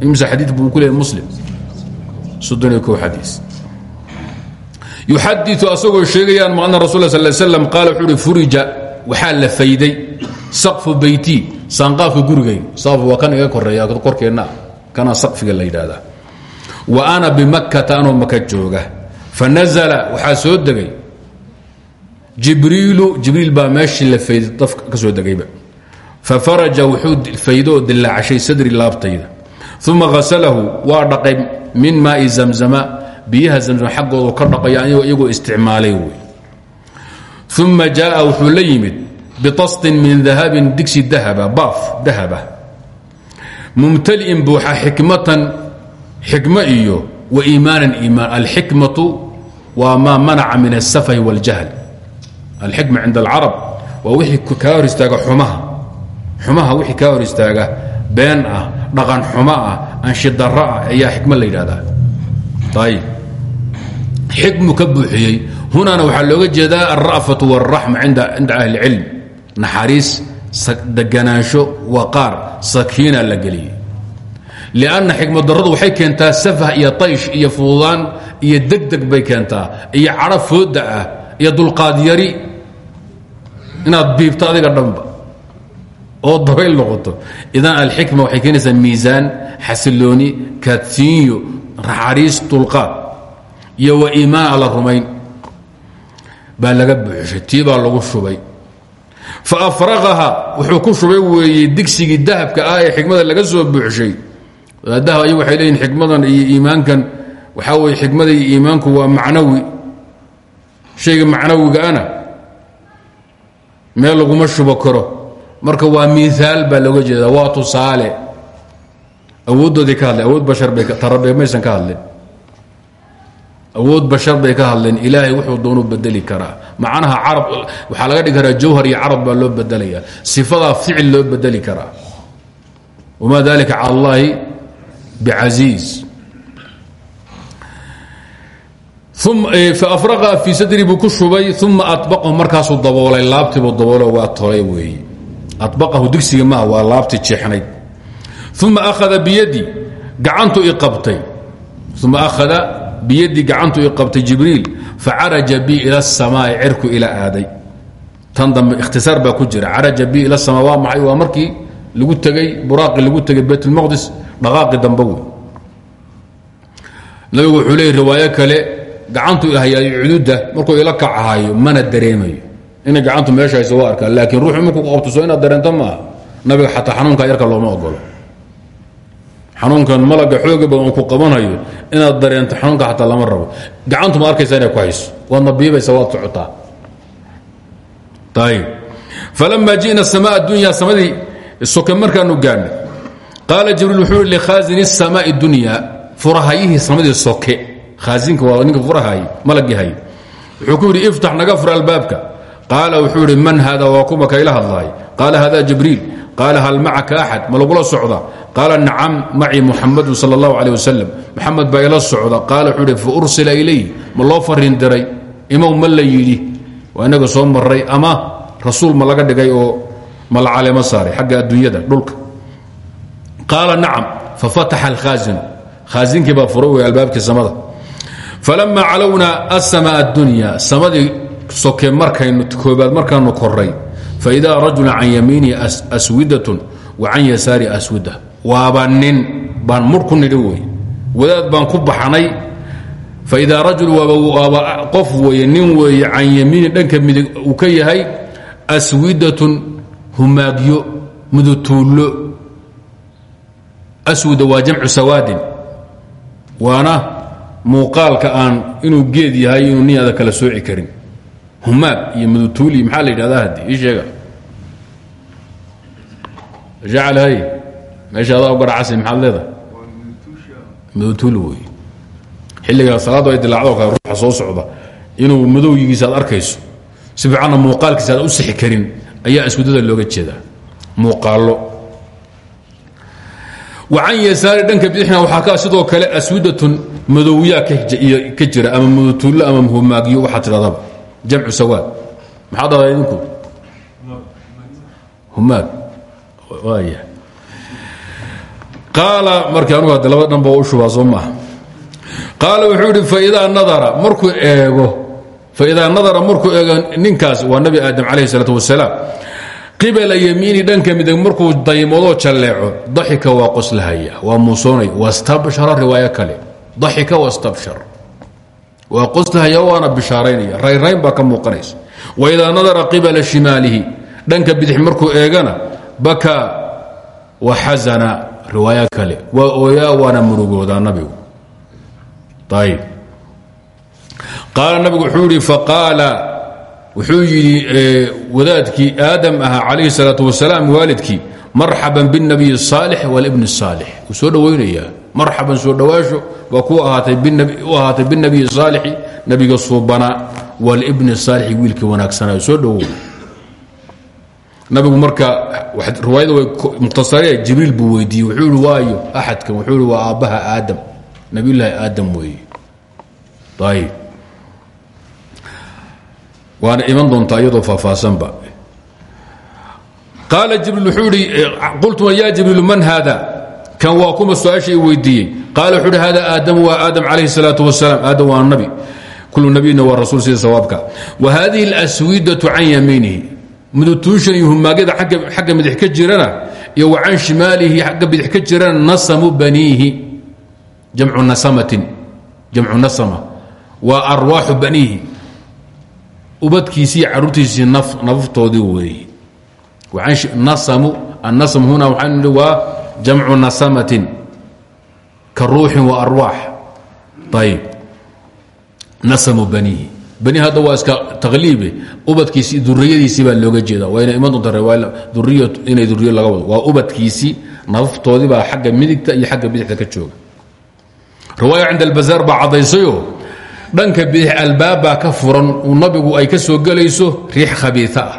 imsa xadii buu ku muslim. Soddoniyo ko xadiis. Yuxadiu asagoo sheegayaan ma ana rasul sal slam qaala wuxuu furija waxaa la fayday saqfu beytii saanqaafka gurigay. Saqfu waa kan iga koreeya korkeenna ah. kana saqfiga la wa ana bimakkata anoo maka jooga. Fa nazala waxaa soo jibriilu jibriil baa meeshii la fayday daf ka soo degayba. Fafaraja wuxuu faydoo dilaacashay sadri laabtayda. Uma hasalahu waa dhaqay min maai zamzama biyaha zamzam xaggoodu ka dhaqaya iyagoo isticmaalay wey. Uma jaaa wuxuu la yimid bitastin min dahabin digsi dahaba baaf dahaba. Mumtali'in buuxa xikmatan xikmo iyo wa iimaanan iimaan alxikmatu waa maa manaca min aلsafhi wاljahl alxikma cinda alcarab waa wixii kaa hor istaaga xumaha xumaha wixii kaa hor istaaga been ah dhaqan xumo ah anshidaro ah ayaa xikmo la yidhahdaa ayib xikmu ka buuxiyey hunana waxaa looga jeedaa alra'fatu wاlraxma cinda ahli اlcilm naxariis deganaansho waqaar sakiina la geliyey lianna xikmadarradu waxay keentaa safah iyo taysh iyo fududaan iyo degdeg bay keentaa iyo cadho fooda ah iyo dulqaad yari inaad biibto adiga dhanba oo dabayl noqoto. Idan alxikma waxay keenaysaa miisaan xasilooni kaadsiinyo raxariis dulqaad iyo wa iimaan alla rumayn. Baa laga buuxshay tii baa lagu shubay. Fa afraqaha wuxuu ku shubay weeye digsigii dahabka ah ee xikmada laga soo buuxshay dahab ay waxay leeyihiin xikmadan iyo iimaankan. Waxaa weye xikmada iyo iimaanku waa macnawi. Shayga macnawigaana meel laguma shubo karo. Marka waa miaal baa looga jeeda waa tusaale. Awooddoodii ka hadleen awood bashar bay tarabe maysan ka hadleen awood bashar bay ka hadleen ilaahay wuxuu doonu bedeli karaa. Macnaha carab waxaa laga dhigi jawhar iyo carab baa loo bedelaya sifadaa ficil loo bedeli karaa. Wamaa dalika cala allahi bicasiiz Eh, faafraa fii sadri buu ku shubay uma abahu markaasuu daboolay laabtiibuu daboolo waa tolay weeye abahu digsiga maaha waa laabti jeexnayd. Uma akhada biyadii gacantu iqabtay uma akhada biyadii gacantu iqabtay jibriil facaraja bi ila اsamaa'i cirku ila aaday. Tan dambe ikhtisaar ku jira caraja bi ila samaa waa maxay? Waa markii lagu tegey buraaqi lagu tegey bayt اlmaqdis dhaqaaqi dambe wey wuxuu leeyay riwaayo kale gacantu ihayaayo cududa markuu ila kacahayo mana dareemayo. Inay gacantu meesha hayso waa arkaa laakiin ruuxu markuu qabtuso inaad dareento maaha nabiga xataa xanuunka yarka looma ogolo xanuunkan malaga xooga badan ku qabanayo inaad dareento xanuunka xataa lama rabo. Gacantu ma arkaysa inay ku hayso waadna biibaysa waad socotaa ayib falama ji'na samaa dunya samadii soke markaanu gaadhnay qaala jibriil wuxuu i likhaazini الsamaai dunya furahayihii samadii soke khaazinka waa ninka furahay malagii hay wuxuu ku yidhi iftax naga fur albaabka qaala wuxuu yidhi man hada waa kuma kayla hadlaay qaala hada jibriil qaala hal macaka axad ma lagula socda qaala nacam macii muxamadu sal اllahu alيه wasalam maxamed baa ila socda qaala wuxuu yidhi faursila ilayh ma loo farin diray imow ma la yidhi waa inaga soo maray ama rasuul ma laga dhigay oo ma la caleemo saaray xagga adduunyada dhulka qaala nacam fafataxa alkhaazin khaazinkii baa fura wey albaabkii samada falama calowna asamaa addunya samadii soke markaynu koobaad markaanu koray faidaa rajula can yamiinihi aswidatun wa can yasaari aswida. Waaba nin baan mur ku nidhi wadaad baan ku baxnay faidaa rajul waaba qof weeye nin weeye can yamiini dhanka midig uu ka yahay aswidatun humaagyo mudutuullo aswida waa jamcu sawaadin. Waana muuqaalka aan inuu geed yahay inuu niyaada kala sooci karin. Humaag iyo mudutuuli maxaa la yidhahdaa haddi ii sheega. Jacl hay meesha adaa u garacasi maxaad leedahay? Mudutuuli wey xilligaa salaaddu ay dilaacdo kale ruuxa soo socda inuu madowyigiisa aad arkayso si fiicanna muuqaalkiisa aad u sixi karin ayaa aswadada looga jeedaa. Muuqaallo. Wacan yasaari dhanka bidixna waxaa ka sidoo kale aswidatun madowyaa ka jira ama mudutuullo ama humaagyo waxaa tidhahdaba jamcu sawaad maxaa dhahdaa idinku? Humaag. Waaya qaala markii anugu hadde labada dhan ba u shubaa soo maaha. Qaala wuxuu idhi faidaa nadara markuu eego faidaa nadara markuu eego ninkaas waa nabi aadam calayhi salaat wasalaam qibala yamiini dhanka midig markuu daymadoo jalleeco daxika waa qoslahaya waa muusoonay wastabshara riwaayo kale daxika wastabshar waa qoslahaya waana bishaaraynaya rayrayn baa ka muuqanaysa waidaa nadara qibala shimaalihi dhanka bidix markuu eegana bakaa wa xasana riwaayo kale waa ooyaa waana murugoodaa nabigu ayb qaala nabigu wuxuu yidhi faqaala wuxuu yidhi wadaadkii aadam ahaa calayhi salaatu wasalaam waalidkii marxaban biاnabiy الsaalix wاlbn الsaalix wuu soo dhowaynayaa marxaban soo dhowaasho waa ku ahaatay binabiyi saalixi nabiga suubanaa walibni saalixi wiilkii wanaagsanaayo soo dhowow nabigu marka riwaayada way mukhtasaree jibriil buu weydiiyey wuxuu ihi waayo axadkan wuxuu waa aabbaha aadam. Nabiyullaahi aadam weeye ayib. Waana iman doontaa iyadoo faahfaahsanba qaala jibriil wuxuu ihi qultum ya jibriilu man kan waa kuma su'aasha i weydiiyey. Qaala wuxuu ihi hada aadamu waa aadam calayhi salaatu wasalaam aadam waa nabi. Kulu nabiyina waa rasuul sida sawaabka. Wa hadihi اlaswidatu can yamiinihi. Mudutuushan iyo humaagyada xagga midix ka jirana iyo wa can shimaalihi xagga bidix ka jirana nasamu baniihi. Jamcu nasamatin. Jamcu nasama. Waa arwaaxu baniihi. Ubadkiisii caruurtiisii naftoodii weeye nasamu annasm huna waxaan nihi waa jamcu nasamatin ka ruuxin wa arwaax. Ayb nasamu baniihi. Bani hadda waa iska takliibe ubadkiisii duriyadiisii baa looga jeeda waa inay iman doonta inay duriyo laga wado. Waa ubadkiisii naftoodii baa xagga midigta iyo xagga bidixda ka jooga. Riwaaya cinda albazaar baa caddaysayo dhanka bidix albaabbaa ka furan. Uu nabigu ay ka soo gelayso riix khabiia ah.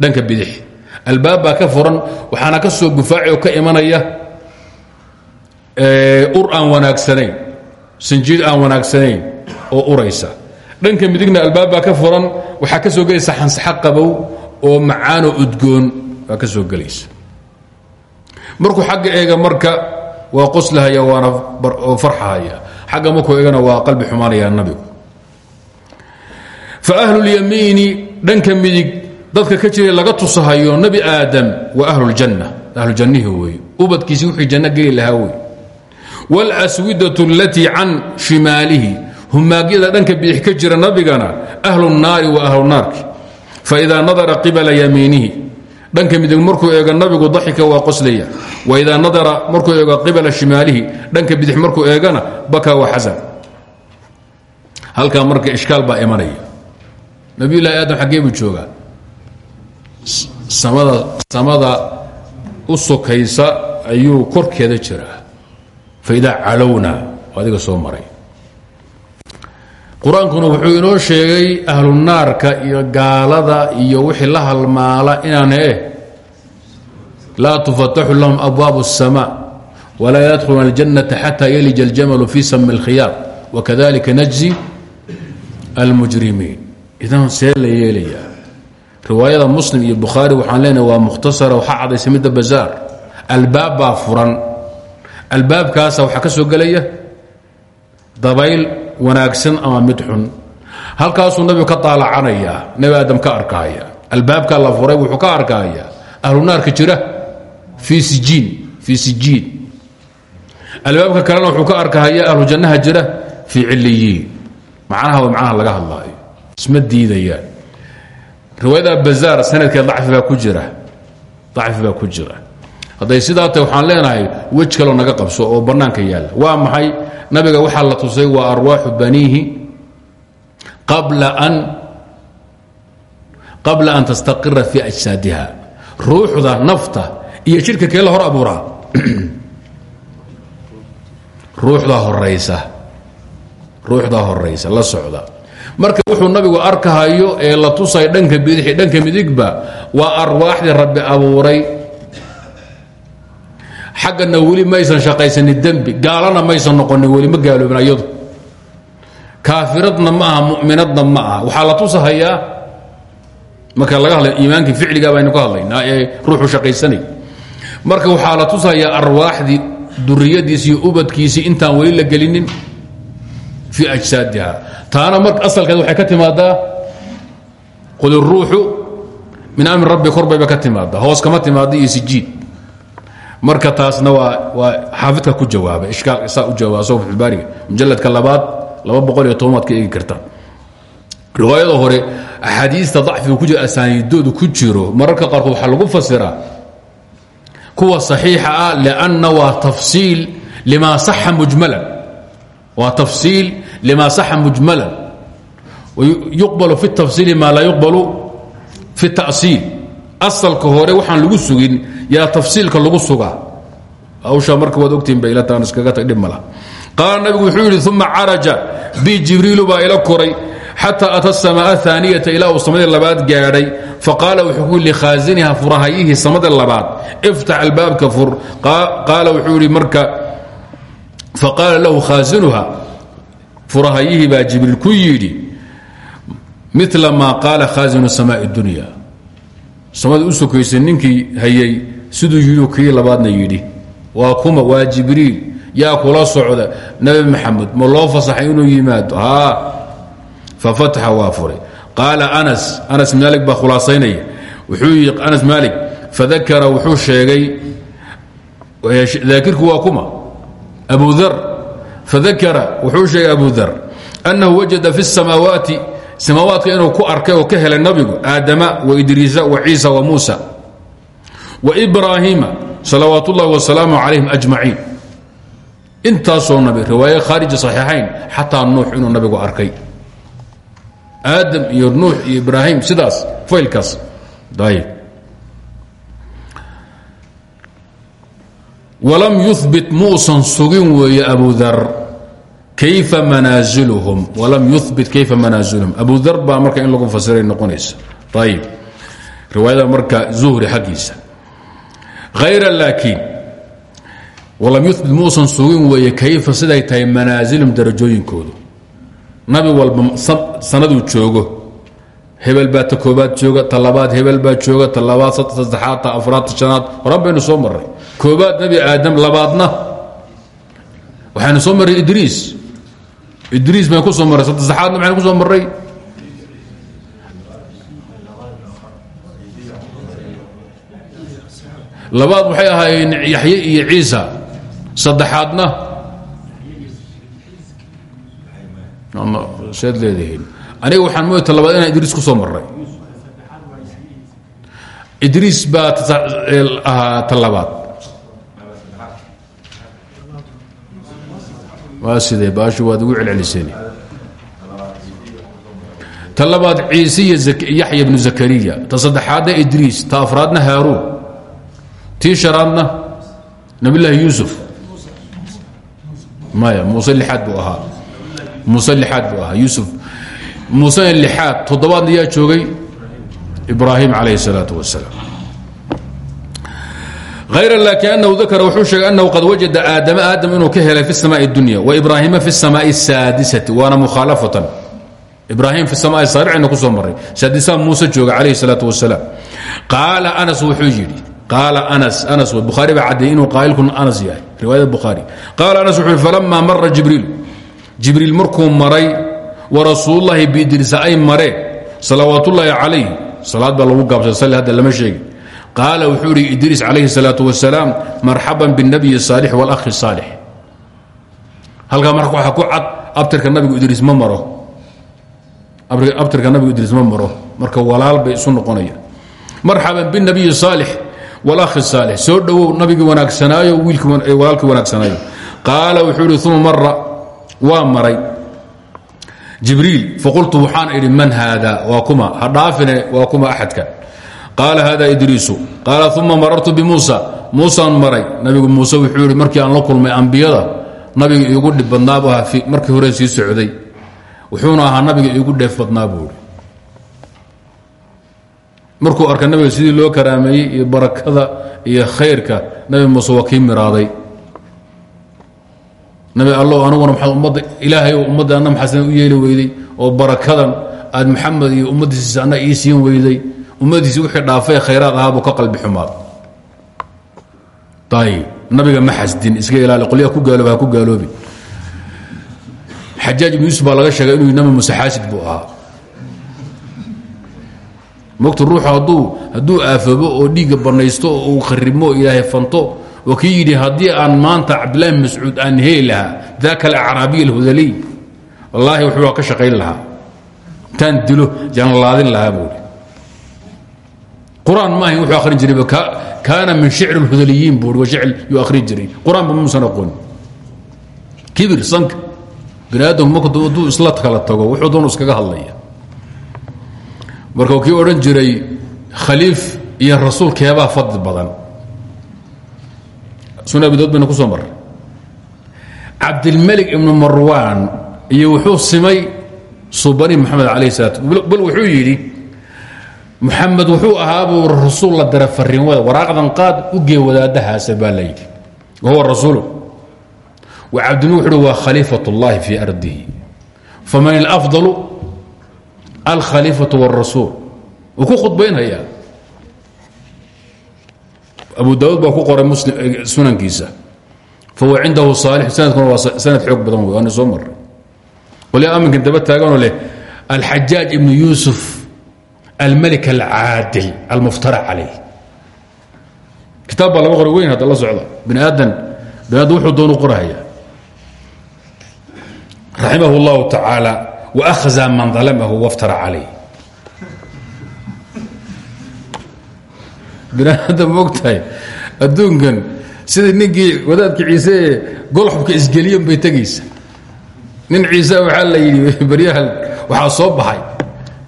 Dhanka bidix albaabbaa ka furan waxaana ka soo gufaaci oo ka imanaya ur aan wanaagsanayn sinjiid aan wanaagsanayn oo uraysa. Dhanka midigna albaabbaa ka furan waxaa ka soo gelaysa xansaxo qabow oo macaanoo udgoon baa ka soo gelaysa. Markuu xagga eega marka waa qoslahaya waana farxahaya. Xagga markuu eegana waa qalbi xumaanaya nabigu. Fa ahlulyamiini dhanka midig dadka ka jiray laga tusahayo nebi aadam waa ahlujanna ahlujannihi weeye ubadkiisi wixii janno geli lahaa wey wاlswidatu alatii can shimaalihi. Humaagyada dhanka bidix ka jira nabigana ahlu naari wa ahlu naarki. Faidaa nadara qibala yamiinihi. Dhanka midig markuu eego nabigu daxika waa qoslaya. Waidaa nadara markuu eego qibala shimaalihi. Dhanka bidix markuu eegana baka wa xasan. Halkaa marka ishkaal baa imanaya. Nabiyulahi aadam xaggee joogaa samada samada u sokaysa ayuu korkeeda jiraa faidaa calowna adiga soo maray qur-aankuna wuxuu inoo sheegay ahlu naarka iyo gaalada iyo wixii la halmaala inaan eh laa tufataxu lahum abwaabu الsama walaa yadkhuluna اljannata xata yalija اljamalu fi sami اlkhiyaar wakadalika najzi almujrimiin idan see la yeelayaa riwaayada muslim iyo bukhaari waxaan leenahay waa mukhtasara waxaa cadaysa midda bazaar. Albaab baa furan. Albaabkaasa waxaa ka soo gelaya dabayl wanaagsan ama mid xun. Halkaasuu nabigu ka taalacanaya nebi aadam ka arkahaya albaabkaa la furay wuxuu ka arkahaya ahlu naarka jira fii sijiin fii sijiin albaabka kalena wuxuu ka arkahaya ahlu jannaha jira fii ciliyiin. Macnaha waa macnaha laga hadlaayo. Isma diidayaan riwaayada bazaar sanadkeed dacfi baa ku jira. Dacfi baa ku jira. Hadday sidaa tahay waxaan leenahay wej kaloo naga qabso oo bannaanka yaalla waa maxay? Nabiga waxaa la tusay waa arwaaxu baniihi qabla an qabla an tastaqira fi ajsaadiha. Ruuxda nafta iyo jidhka kee hor abuuraa ruuxdaa horaysa ruuxdaa horaysa la socda marka wuxuu nabigu arkahayo ee la tusay dhanka bidixi dhanka midigba waa arwaaxdii rabbi abuuray. Xaggana weli maysan shaqaysanin dembi gaalana maysan noqonin weli ma gaaloobin ayadu. Kaafiradna ma aha muminadna ma aha. La tusahayaa marka laga hadla iimaankii ficliga baynu ka hadlaynaa ee ruuxu shaqaysanay. Marka waxaa la tusahayaa arwaaxdii duriyadiisi ubadkiisii intaan weli la gelinin fii ajsaadiha taana marka asalkeed waxay ka timaadaa qul iruuxu min amri rabbi korbayba ka timaada hoos kama timaada iyo sijiid marka taasna waa waa xaafidka ku jawaabay ishkaal saa u jawaaba soo fatxulbaariga mujalladka labaad laba boqol iyo toban waad ka eegi kartaa riwaayada hore axaadiista dacfiga ku jira asaaniidoodu ku jiro mararka qaarkood waxaa lagu fasiraa kuwa صaxiixa ah lanna waa tafsiil lima saxa mujmalan waa tafsiil lima saxa mujmalan yuqbalu fi tafsiili maa laa yuqbalu fi tasiil. Asalka hore waxaan lagu sugin yaa tafsiilka lagu sugaa. Hawshaa marka waad ogtihin bay ilatan iskaga tag dhib mala qaala nabigu wuxuu yidhi uma caraja bi jibriilu baa ila koray xata ata samaa aaniyata ilaa uu samada labaad gaadhay. Faqaala wuxuu ku yii lkhaasiniha furahayihii samada labaad iftax albaabka fur. Qaala wuxuu yidhi marka faqaala lahu khaasinuha furahayihii baa jibriil ku yidhi mila maa qaala khaasinu samaai dunya samada u sokaysay ninkii hayay siduu yidhi kii labaadna yidhi waa kuma waa jibriil yaa kula socda nabi maxamed ma loo fasaxay inuu yimaado haa fafataxa waa furay qaala anas anas maalig baa khulaasaynaya wuxuu yii anas maalik fadakara wuxuu sheegay daakirku waa kuma abu dar fadakara wuxuu sheegay abu dar annahu wajada fi الsamaawaati samaawaadka inuu ku arkay oo ka helay nabigu aadama waidriisa waciisa wa muusa waibraahiima salawaat ullahi wasalaamu calayhim ajmaciin. Intaasoo nabi riwaaye khaarija saxiixayn xataa nuux inuu nabigu arkay. Aadam iyo nuux iyo ibraahim sidaas faylkaas. Ayb walam yuhbit muusan sugin weeye abu dar. Kayfa manaasilhum walam yuhbit kayfa manaasilhum abu dar baa marka in lagu fasiray noqonaysa. Ayib riwaayada marka zuhri xaggiisa. Hayra laakiin walam yuhbit muusan sugin weeye kayfa siday tahay manaasilhum darajooyinkoodu? Nabi walba sanaduu joogo. Hebel baa ta jooga ta labaad hebel baa jooga ta labaad saddexaad afraad ta shanaad. Soo marray koobaad nebi aadam labaadna. Waxaynu soo marray idriis. Idriis baynu ku soo marray saddexaadna maxaynu ku soo marray. Labaad waxay ahaayeen yaxye iyo ciisa. Saddexaadna. Seed leedihiin. Aniga waxaan moota labaad inaan idriis ku soo maray idriis baa ahaa ta labaad waa sidee baashu waad ugu celceliseen ta labaad ciise iyo yaxya bnu zakariya ta saddexaadna idriis ta afraadna haaruun tii shanaadna nabillaahi yuusuf maya muuse lixaad buu ahaa muuse lixaad buu ahaa yuusuf muusena lixaad toddobaadna yaa joogay ibraahim calayh الsalaaة wasalaam hayra laakiin annahu dakara wuxuu sheegay annahu qad wajada aadama aadam inuu ka helay fi samaai dunya waibraahiima fi samaai saadisati waana mukhaalafatan ibraahim fi samaai saabicina ku soo maray saadisaan muuse jooga calayhi salaatu wasalaam qaala anas wuxuu yidhi qaala anas anas bukhaari baa caddeeyey inuu qaa'ilkun anas yahay riwaayada bukhaari qaala anas wuxuu yidhi falammaa mara jibriil jibriil markuu maray wa rasuulullaahi biidriisa ay mareen salawaatullaahi calayh salaad baa lagu gaabsay salli hadda lama sheegi qaala wuxuu idhi idriis calayhi salaatu wasalaam marxaban biاnabiyi saalix wاlakhi saalix halkaa marka waxaa ku cad abtirka nabigu idriis ma maro abtirka nabigu idriis ma maro marka walaal bay isu noqonayaan marxaban biاnabiyi saalix wاlakhi saalix soo dhowow nabigii wanaagsanaayo walaalkii wanaagsanaayo qaala wuxuu ihi uma mara waa maray jibriil faqultu waxaan idhi man haada waa kuma ha dhaafine waa kuma axadka qaala hada idriisu qaala uma marartu bimuusa muusaan maray. Nabigu muuse wuxuu yidhi markii aan la kulmay ambiyada nabiga iigu dhib badnaa buu ahaa markii hore sii socday. Wuxuuna ahaa nabiga iigu dheef badnaa markuu arka nabiga sidii loo karaameeyey iyo barakada iyo khayrka nabi muuse waa kii miraaday. Nabi allow aniguna maxaad ummadda ilaahay oo ummadda u yeeli weyday? Oo barakadan aad maxamed iyo ummaddiisa anna ii siin weyday ummaddiisi wixii dhaafay khayraad ahaabuu ka qalbi xumaad. Ayib nabiga ma iska ilaali qolyaha ku gaalooba ha ku gaaloobi. Xajaaj ibnu yuusuf laga sheegay inuu nabi muuse xaasid buu ahaa. Mogta ruuxu hadduu hadduu aafabo oo dhiigga bannaysto oo uu ilaahay fanto oo kii aan maanta cabdillaahi mascuud aan heli lahaa daaka alacraabiy alhudaliy wallaahi wuxuu ka shaqayn lahaa. Intaan dilo yaan laadin lahaa buui qur'aan ma ahayn wuxuu akhrin jiray kaana min shicri اlhudaliyiin buui wa shicr yuu jiray. Muusan aqoon. Kibir sanka bini aadamku marka hadduu kala tago wuxuu doonu iskaga hadlaya. Marka kii odhan jiray khaliif iyo rasuul keebaa fadli badan. Sun abidood bayna ku soo maray cabdilmalik ibnu iyo wuxuu simay subani moxamed alayh salaat bal wuxuu yidhi muxamed wuxuu ahaabuu rasuul la dara fariin wada waraaqdan qaad u gee wadaadahaasa baa la yidhi. Wahuwa rasuulu. Wa cabdilmalik wuxu uhi waa khaliifat اllahi ardihi. Faman alafdalu? Alkhaliifatu wاrasuul wuu ku khudbaynhayaa. Abu daud baa ku qoray sunankiisa. Fahuwa cindahu saalix sanadkuna waa sanad xoog badan wey waana soo maray qolya aminkan daba taaganoo leh alxajaaj ibnu yuusuf almalik alcaadil almuftara calayh kitaab baa laga qoray weyn hadda la socda bini aadan bini aadam wuxuu doonu qorahaya raximah اllahu tacaala waأkhza man dalamahu waftara calayh bini aadam mogtahay adduunkan sida ninkii wadaadka ciise ee golxubka isgeliyan bay tegaysa nin ciise waxaa la yidhi baryahan waxaa soo baxay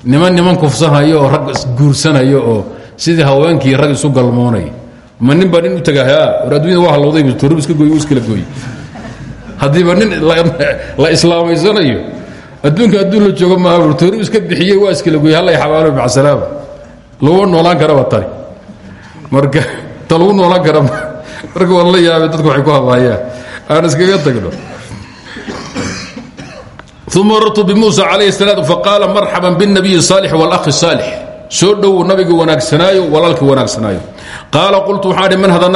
niman niman kufsanayo oo rag guursanayo oo sidii haweenkii rag isu galmoonaya ma nin baa nin u taga war addunyada waa halowday torub iska gooy iskala gooy haddiiba nin la islaamaysanayo adduunka adduun la joogo maaha torub iska bixiyey waa iskala gooy hallay xabaalo macasalaama laguma noolaan karaba tani. Marka ta noolaan kara marka waan la yaabay dadku waxay ku hadlayaan aan iskaga tagno uma marartu bimuusa calayh salaam faqaala marxaban biاnabiyi saalix wاlakhi saalix soo dhowow nabigii wanaagsanaayo walaalkii wanaagsanaayo qaala qultu waxaan man hada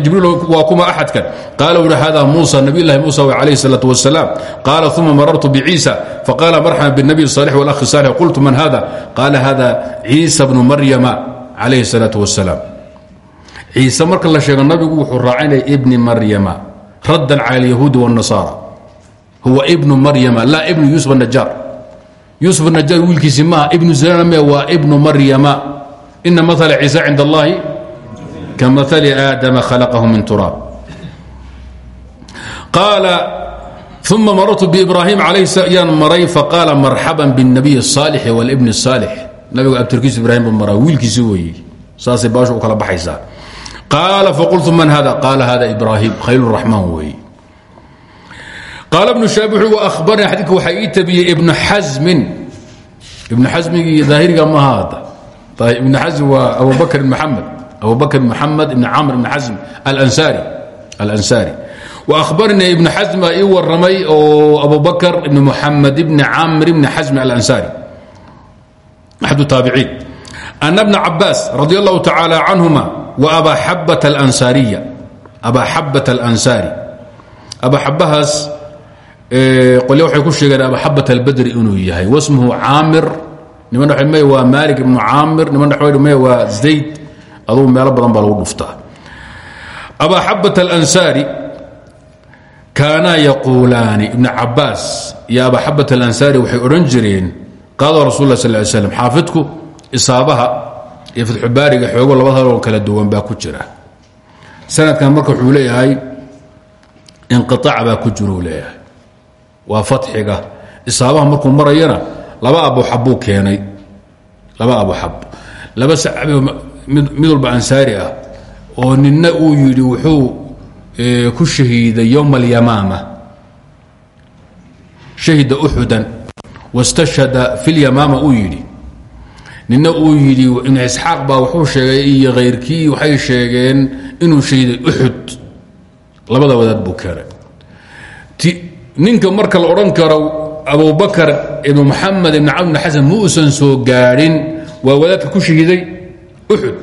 jibriil waa kuma axadkan qaala wuhi hada muusa nabiylahi muusa calayh salaatu wasalaam qaala uma marartu biciisa faqaala marxaban biاnabiyi saalix wاlakhi saalix qultu man hada qaala hada ciisa bnu maryama calayh salaatu wasalaam ciise marka la sheego nabigu wuxuu raacinaya ibni maryama raddan cala alyahuudi wاnnasaara huwa ibnu maryama laa ibnu yuusuf anajaar yuusuf anajaar wiilkiisi maaha ibnu zaname waa ibnu maryama ina maala ciise cinda allahi ka maali aadama khalaqahu min turaab qaala uma marartu biibraahim yaan maray faqaala marxaban biاnabiy الsaalixi wاlbni الsaalix nabigu abtirkiisu ibrahim buu maraa wiilkiisi weeye saasay baashu u kala baxaysaa qaala faqultu man hada qaala hada ibraahim khayl raxmaan weeye qaal bnu shaabi abarna xadiika waxaa ii tabiyey ibnu xamin ibnu xamigii daahiriga maaha hadda ibnu xaim waa abubakr mamed abubakr maxamed ibn camr ibn xasm alansaari waahbarna ibnu xasm aa ii waramay oo abubakr ibn muxamed ibni camr ibni xasm alansaari axad taabiciin ana bna cabaas radi allahu tacaala canhuma wa abaa xabat alansaariya abaa xabat alansaari abaaxabahaas qole waxay ku sheegeen abaxabat albadri inuu yahay. Wasmuhu caamir. Niman dhme waa maalik ibnu caamir niman dhme waa zayd. Adugu meelo badan baa lagu dhuftaa. Abaxabat alansaari kaanaa yaquulaani. Ibnu cabaas iyo abaxabat alansaari waxay odhan jireen qaada rasul la sal slam xaafidku isaabaha iyo fatxubaariga xoogo labada haloo kala duwan baa ku jira. Sanadkan marka wuxuu leeyahay baa ku jiruu waa fatxiga. Isaabaha markuu marayana laba abuxabbuu keenay. Laba abuxab laba saxaabi mid walba ansaari ah oo ninna uu yidhi wuxuu ku shahiiday yowma alyamaama shahida uxudan. Wastashhada fi lyamaama uu yidhi. Nina uu yidhi ibnu isxaaq baa wuxuu sheegay iyo khayrkii waxay sheegeen inuu shahiday uxud. Labada wadaad buu keenay ninka marka la odhan karo abubakar ibnu maxamed ibn cabd bn xasan ma soo gaadhin. Waa wadaadka ku shahiiday uxud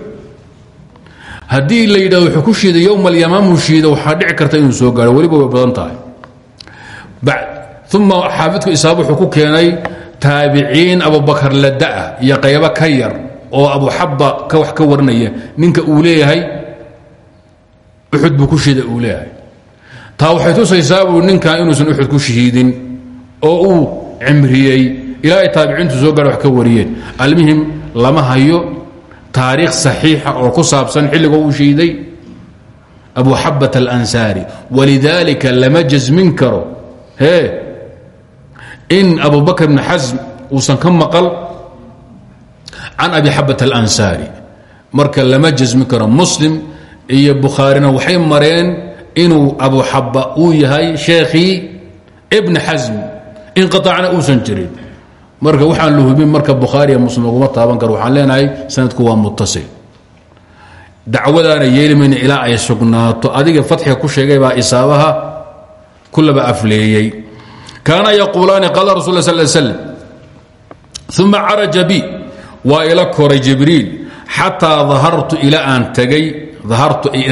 haddii la yidhahdo wuxuu ku shiiday yowma alyamaamuu shiida waxaa dhici karta inuu soo gaadho. Weliba badan tahay. Uma xaafidku isaab wuxuu ku keenay taabiciin abubakar ladaa iyo qaybo ka yar oo abuxaba ka wax ka warinaya ninka uu leeyahay uxud buu ku shiida uu leeyahay taa waxay tusaysaa buu ninkan inuusan uxud ku shahiidin oo uu cimriyey. Ilaa ay taabiciintu soo gaar wax ka wariyeen. Almuhim lama hayo taariikh saxiixa oo ku saabsan xilliga uu shahiiday. Abu xabat alansaari walidaalika lama jasmin karo. Hee in abu bakr bn xasm uusan ka maqal can abi xabat alansaari. Marka lama jasmi karo. Muslim iyo bukhaarina waxay mareen inuu abu xaba uu yahay sheekhii ibn xasm inqiaacna uusan jirin. Marka waxaan la hubin marka bukhaariya muslim laguma taaban karo waxaan leenahay sanadku waa muttasil. Dacwadaana yeeli mayna ilaa ay sugnaato. Adiga fatxiga ku sheegay baa isaabaha kulaba afleeyey. Kaana yaquulaani qaala rasul l sl slm uma caraja bi. Waa ila koray jibriil xataa dahartu ilaa aan tagay dahartu ay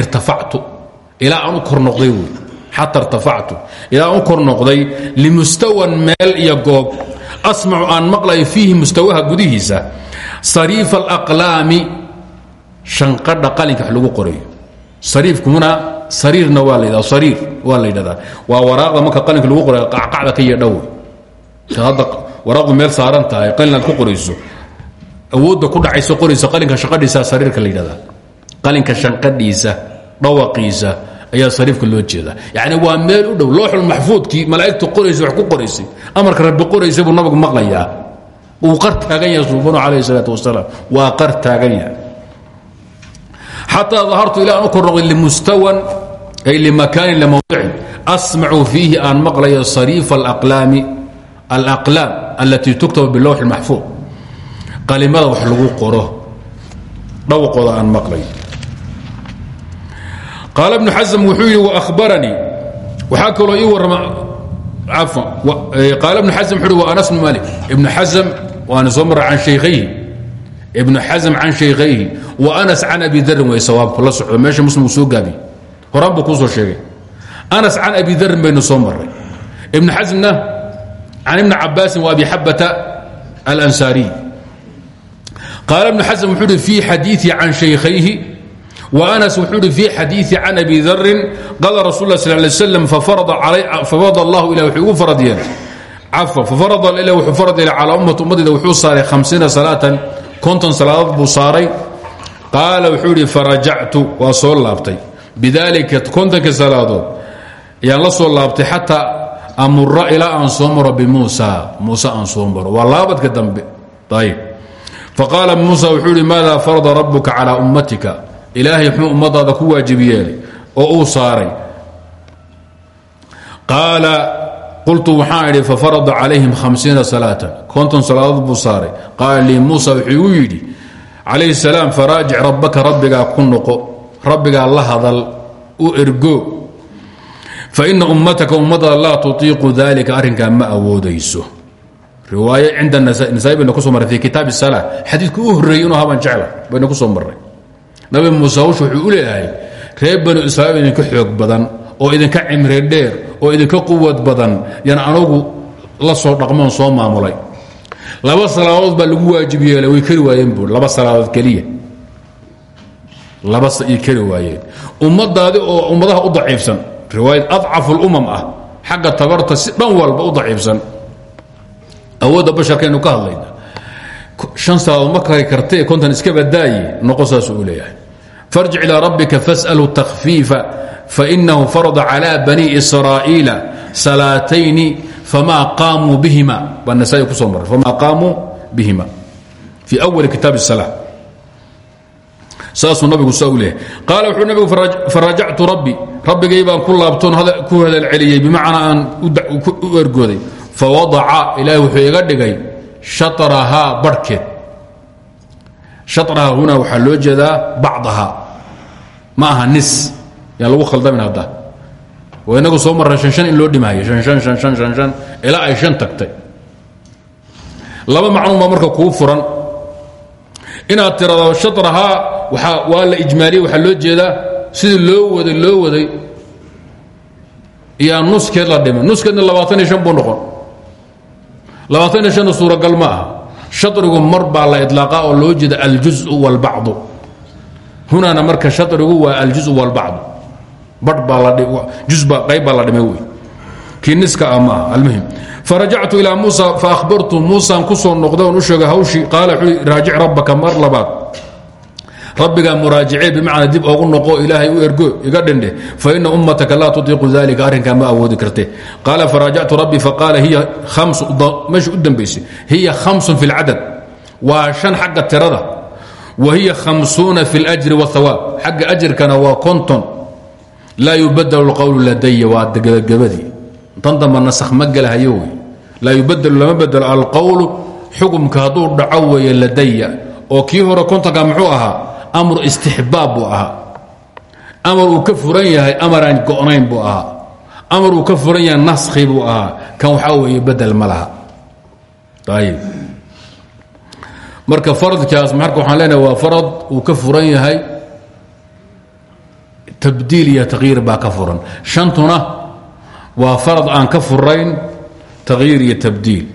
ilaa aan u kor noqday wy xata irtafactu ilaa aan u kor noqday limustawan meel iyo goob asmacu aan maqlayo fiihi mustawaha gudihiisa. Sariifa alaqlaami shanqadha qalinka wax lagu qorayo. Sariifkuna sariirna waa la sariir waa la yidhahdaa. Waa waraaqda marka qalinka lagu qorayo qacqacda ka yeedhow hadda waraaqdu meel saaran tahay qalin aad ku qorayso. Awoodda ku dhacayso qoraysa qalinka shanqadhiisa sariirka la yidhahdaa. Qalinka shanqadhiisa dhawaqiisa ayaa sariifka loo jeedaa. Yani waa meel u dhow looxul maxfuudkii malaa'igtu qoraysa wax ku qoraysay amarka rabbi qoraysay buu nabigu maqlayaa. Uu qar taagan yahay suubanu calayhi salaatu wasalaam. Waa qar taagan yahay. Xataa dahartu ilaa aan u kor noqday limustawan ay limakaanin limawdicin asmacu fiihi aan maqlayo sariifa alaqlaami alaqlaam alatii tuktabu bilowxi maxfuud. Qalimada wax lagu qoro dhawaqooda aan maqlayo qaal ibnu xasm wuxuu yidhi wabaranii waxaa kaloo ii warrama cafan qaal ibnu xasm wuxuu wa anas bnu malik ibnu xasm waana soo marra can shaykhayhi ibnu xasm can shaykhayhi wa anas can abi darin way sawaabku la socdo. Meesha muslim soo gaabiye horaan buu soo sheegay. Anas can abi darin baynu soo marray. Ibnu xasmna can ibni wa abi xabata alansaariy qaal ibnu xasm wuxuu hi fii xadiiثi can shaykhayhi anas wuxuu hi fi xadiii can abi darin qala rasul sl l sm fafarad allahu ila wuxuu ugu farad yeelay al ummati ummadayda wuxuu saaray hamsiina salaatan konton salaadood buu saaray. Qaala wuxuu ihi farajactu waa soo laabtay. Bidalika kontonka salaadood ayaan la soo laabtay xataa amura ilaa aan soo maro bimuusa muuse aan soo maro. Waa laabadka dambe. Ayb faqaala muusa wuxuu ihi maada farada rabuka calaa ummatika? Ilaahay muxuu ummadaada ku waajib oo uu saaray. Qaala qultu waxaan idhi fafarada calayhim hamsiina salaatan. Konton salaadood buu saaray. Qaala lii muusa wuxuu igu yidhi calayhi rabbaka rabbigaa ku noqo. La hadal u ergo. Faina ummataka ummadaada laa tutiiqu dalika arrinkaa ma awoodayso. Riwaaye cinda nasaa bayna ku soo marray fi kitaab sala xadiidku u horreeyey haban jecla bayna ku soo nabi muuse hawsha wuxuu u leeyahay reer banu israa'iil idinka xoog badan oo idinka cimri dheer oo idinka quwad badan yan anugu la soo dhaqmoon soo maamulay. Laba salaadood baa lagu waajib yeelay way kari waayeen buui laba salaadood keliya. Laba ay kari waayeen. Ummadaadi oo ummadaha u daciifsan riwaayad adcafu lumam ah xagga tabarta si dhan walba u daciifsan. Awoodda basharkaynu ka hadlayna. Shan salaadood ma kari kartee kontan iska badaaye noqo saasuu farjic ilىa rabbika fasأlhu takfiifa fainahu farada calى bani israa'iila salaatayni famaa qaamuu bihima baa nasaa kusoo maray famaa qaamuu bihima fii awali kitaab الsalaa saasuu nabigu saa u leeyahay qaala wuxuu nabigu farajactu rabbi rabbigay baan ku laabtoon ku hadal celiyey bimacnaa aan u ergooday fawadaca ilaahi wuxuu iga dhigay shaطrahaa barhkeed shaطrahaa huna waxaa loo jeedaa bacdaha ma aha nis yaan lagu khaldamin hadda waa inagu soo marra shan shan in loo dhimaayo shan shan shan shan shan shan ilaa ay shan tagtay laba macnuun baa marka kuu furan inaad tirado shaطrahaa waaa waa la ijmaaliyey waxaa loo jeedaa sidii loo waday loo waday iyaa nuskeed la dhimay nuskeedna labaatan iyo shan buu noqon labaatan iyo shanna suuragal ma aha sharigu mar baa la iطlaaqa oo loo jeeda aljuزء wاlbacdu hunana marka sharigu waa aljuزء wاlbacdu badh baa juba qayb baa la dhimay wey kii niska ah maaha almuhim farajactu ilaa muusa faahbartu muusaan ku soo noqday oon u sheegay hawshii qaala wuxuu raajic rabbaka mar labaad rabbigaa muraajicee bimacnaa dib ogu noqo ilaahay u ergo iga dhindhe faina ummataka laa tutiiqu dalika arrinkaa ma awoodi karte qaala faraajactu rabbi faqaala hiya meesha u dambaysay hiya hamsun fi اlcadad waa shan xagga tirada wa hiya hamsuuna fi اljri wاhawaab xagga ajirkana waa konton laa yubadl اlqowlu ladaya waa gebagabadii tan damba nasakh ma gelahayo wey laa yubadelu lama bedelo alqowlu xukumka hadduu dhaco weeye ladaya oo kii hore kontonka muxuu ahaa amr istixbaab buu ahaa amar uu ka furan yahay amaraan go'nayn buu ahaa amar uu ka furan yahay naskhi buu ahaa kan waxaa weeye bedel ma laha ayib marka faradkaas marka waxaan leenahay waa farad uu ka furan yahay. Tabdiil iyo takyiir baa ka shantuna waa farad aan ka furayn takyiir iyo tabdiil.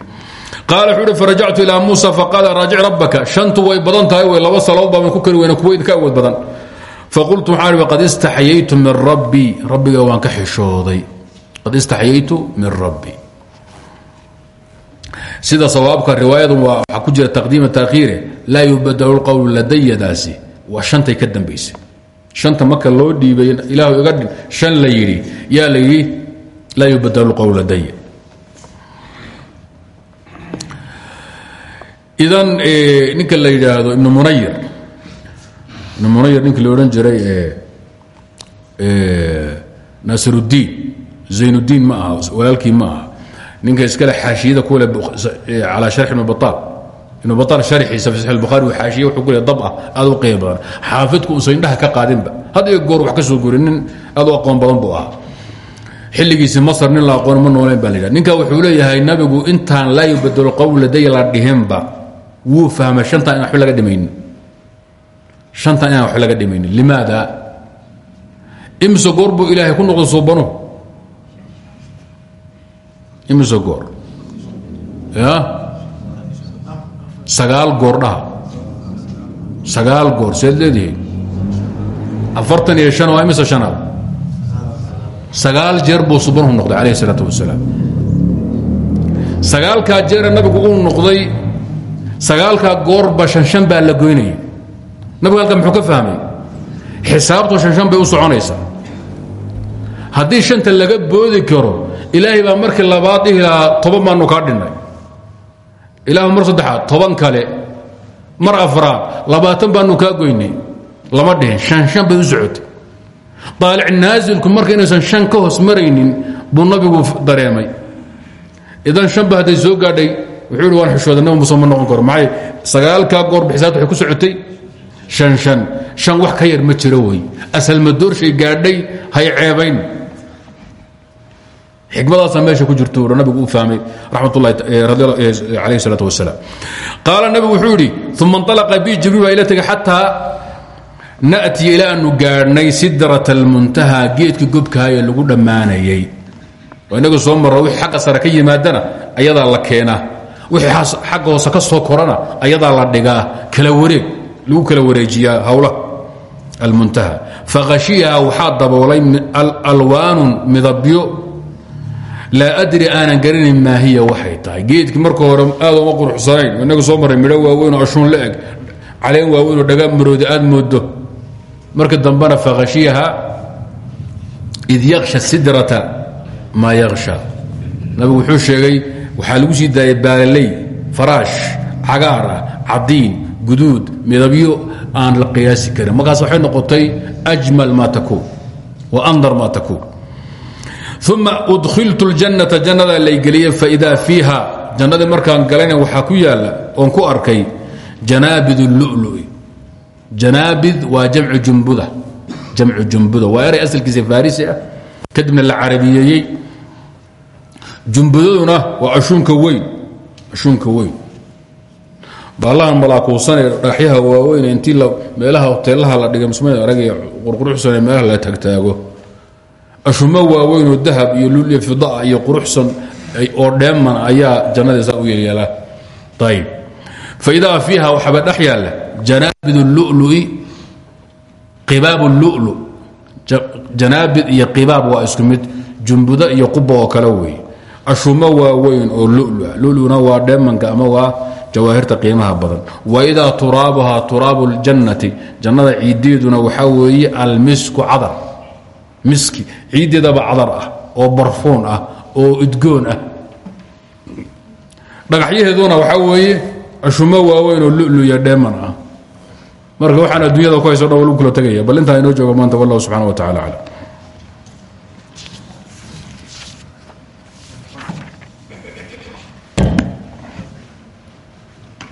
Qaala wuxuu uhi farajactu ilaa muusa faqaala rabbaka. Shantu way badan tahay way laba baan ku kari weyna kuwa idinka awood badan. Faqultu waxaan ihi qad istaxyaytu min rabbii rabbiga waan ka xishooday. Qad istaxyaytu min rabbii sida sawaabka riwaayadu waxaa ku jira taqdiima taakhiire laa yubadalu lqowlu ladayadaasi waa shantay ka dambaysay. Shanta marka loo dhiibay ilaahu iga dhin shan la yidhi yaa la yubadalu lqowlu ladaya idan ninka la yidhaahdo ibnu munayir ibnu munayir ninka la odhan jiray naasiruddiin zaynuddiin ma aha walaalkii ma ninka iskale xaashiyada kule calaa sharx ibn baal ibnu baal sharxiisa fi saxi lbukhari xaashiye wuxuu ku le dab ah aad u qiimo badan. Xaafidku uusan indhaha ka qaadinba. Had iyo goor wax ka soo guri nin aad u aqoon badan buu ahaa. Xilligiisii masr nin la aqoon ma nooleen baa la yidhah ninka wuxuu leeyahay nabigu intaan laa yubadelo qowl laday la dhihinba wuu fahmay shantan inaan waba laga dhimaynin shantan inaan waxba laga dhimaynin limaada? Imise goor buu ilaahay ku noqday suubanu imise goor? Ya? Sagaal goor dhaha. Sagaal goor seed afartan iyo shan waa imise shanaad? Sagaal jeer buu subanuhu noqday calayh isalaatu wasalaam sagaalkaa jeera nabigu uu noqday sagaalkaa goorba shanshan baa la goynaya nabigu halkan muxuu ka fahmay? Xisaabtu shanshan bay u soconaysaa. Haddii shanta laga boodi karo ilaahay baa markii labaad dhihi lahaa toban baanu kaa dhinnay. Ilaahu mar saddexaad toban kale mar afraad labaatan baanu kaa goynay. Lama dhihin shanshan bay u socotay. Daalic naasilku marka inaysan shan ka hoos maraynin buu nabigu dareemay. Idan shanba hadday soo gaadhay wuxuu ihi waan xishooda nabi muuse noqon karo. Maxay sagaalkaa goor bixisaad waxay ku socotay? Shan shan shan wax ka yar ma jiro wey. Asalmadoorshay gaadhay hay ceebayn xikmadaasaa meesha ku jirto nabigu u fahmay raxmatullahi calayhi salaatu wasalaam qaala nabigu wuxuu yidhi uma inطalaqa bi jibriil ila tegay xataa na'tiya ilaa aanu gaadhnay sidrat almuntaha geedkii gobkahaye lagu dhammaanayay. Oo inagu soo marro wixii xagga sare ka yimaadana ayadaa la keenaa. Wixii xagga hoose ka soo korana ayadaa la dhigaa. Kala wareeg lagu kala wareejiyaa hawlaha almuntaha. Fakhashiyaha waxaa daboolay alwaanun midabyo laa adri aanan garanayn maa hiya waxay tahay. Geedkii marka hore aad uma quruxsanayn inagu soo marray midho waaweynoo ashuun la eg. Caleen waaweynoo dhaga maroodi aad moodo marka dambena fakhashiyaha id yaksha sidrata maa yaksha nabigu wuxuu sheegay waxaa lagu sii daayay baalaley faraash cagaar ah cadiin guduud midabyo aan la qiyaasi karin. Markaas waxay noqotay ajmal ma takuun wa andar ma takuun uma udkhiltu ljannata jannadaa laygeliyey faidaa fiiha jannadii markaan galayna waxaa ku yaalla oon ku arkay janaabid lului janaabid waa jamcu jumbuda jamcu jumbuda waa eray asalkiisa farisi ah kadibna la carabiyeeyey jumbudaduna waa ashuunka weyn ashuunka weyn baalahan malaakuusanee dhagaxyaha waaweyn meelaha hoteelaha la dhigay musmada aragay qurquruxsan meelaha la tagtaago ashumo waaweynoo dahab iyo luliya fidaa iyo quruxsan oo dheeman ayaa jannadiisa u yeelyeelaa ayb faidaa fiiha waxaaba dhex yaalla janaabid lului qibaab lulu. Janaabid iyo qibaab waa isku mid jumbudo iyo quba oo kale weeye ashumo oo lulua. Luluna waa dheemanka ama waa jawaahirta qiimaha badan. Waidaa turaabuhaa turaabu ljannati jannada ciiddeeduna waxaa weeye almisku cadar miski ciiddeedaba cadar ah oo barfuun ah oo udgoon ah. Dhagaxyaheeduna waxaa weeye ashumo waaweyn oo luluya dheeman ah. Marka waxaan adduunyada ku hayso dhan lagu kula tegaya bal intaa inoo jooga maanta wallahu subxana wa tacala aclam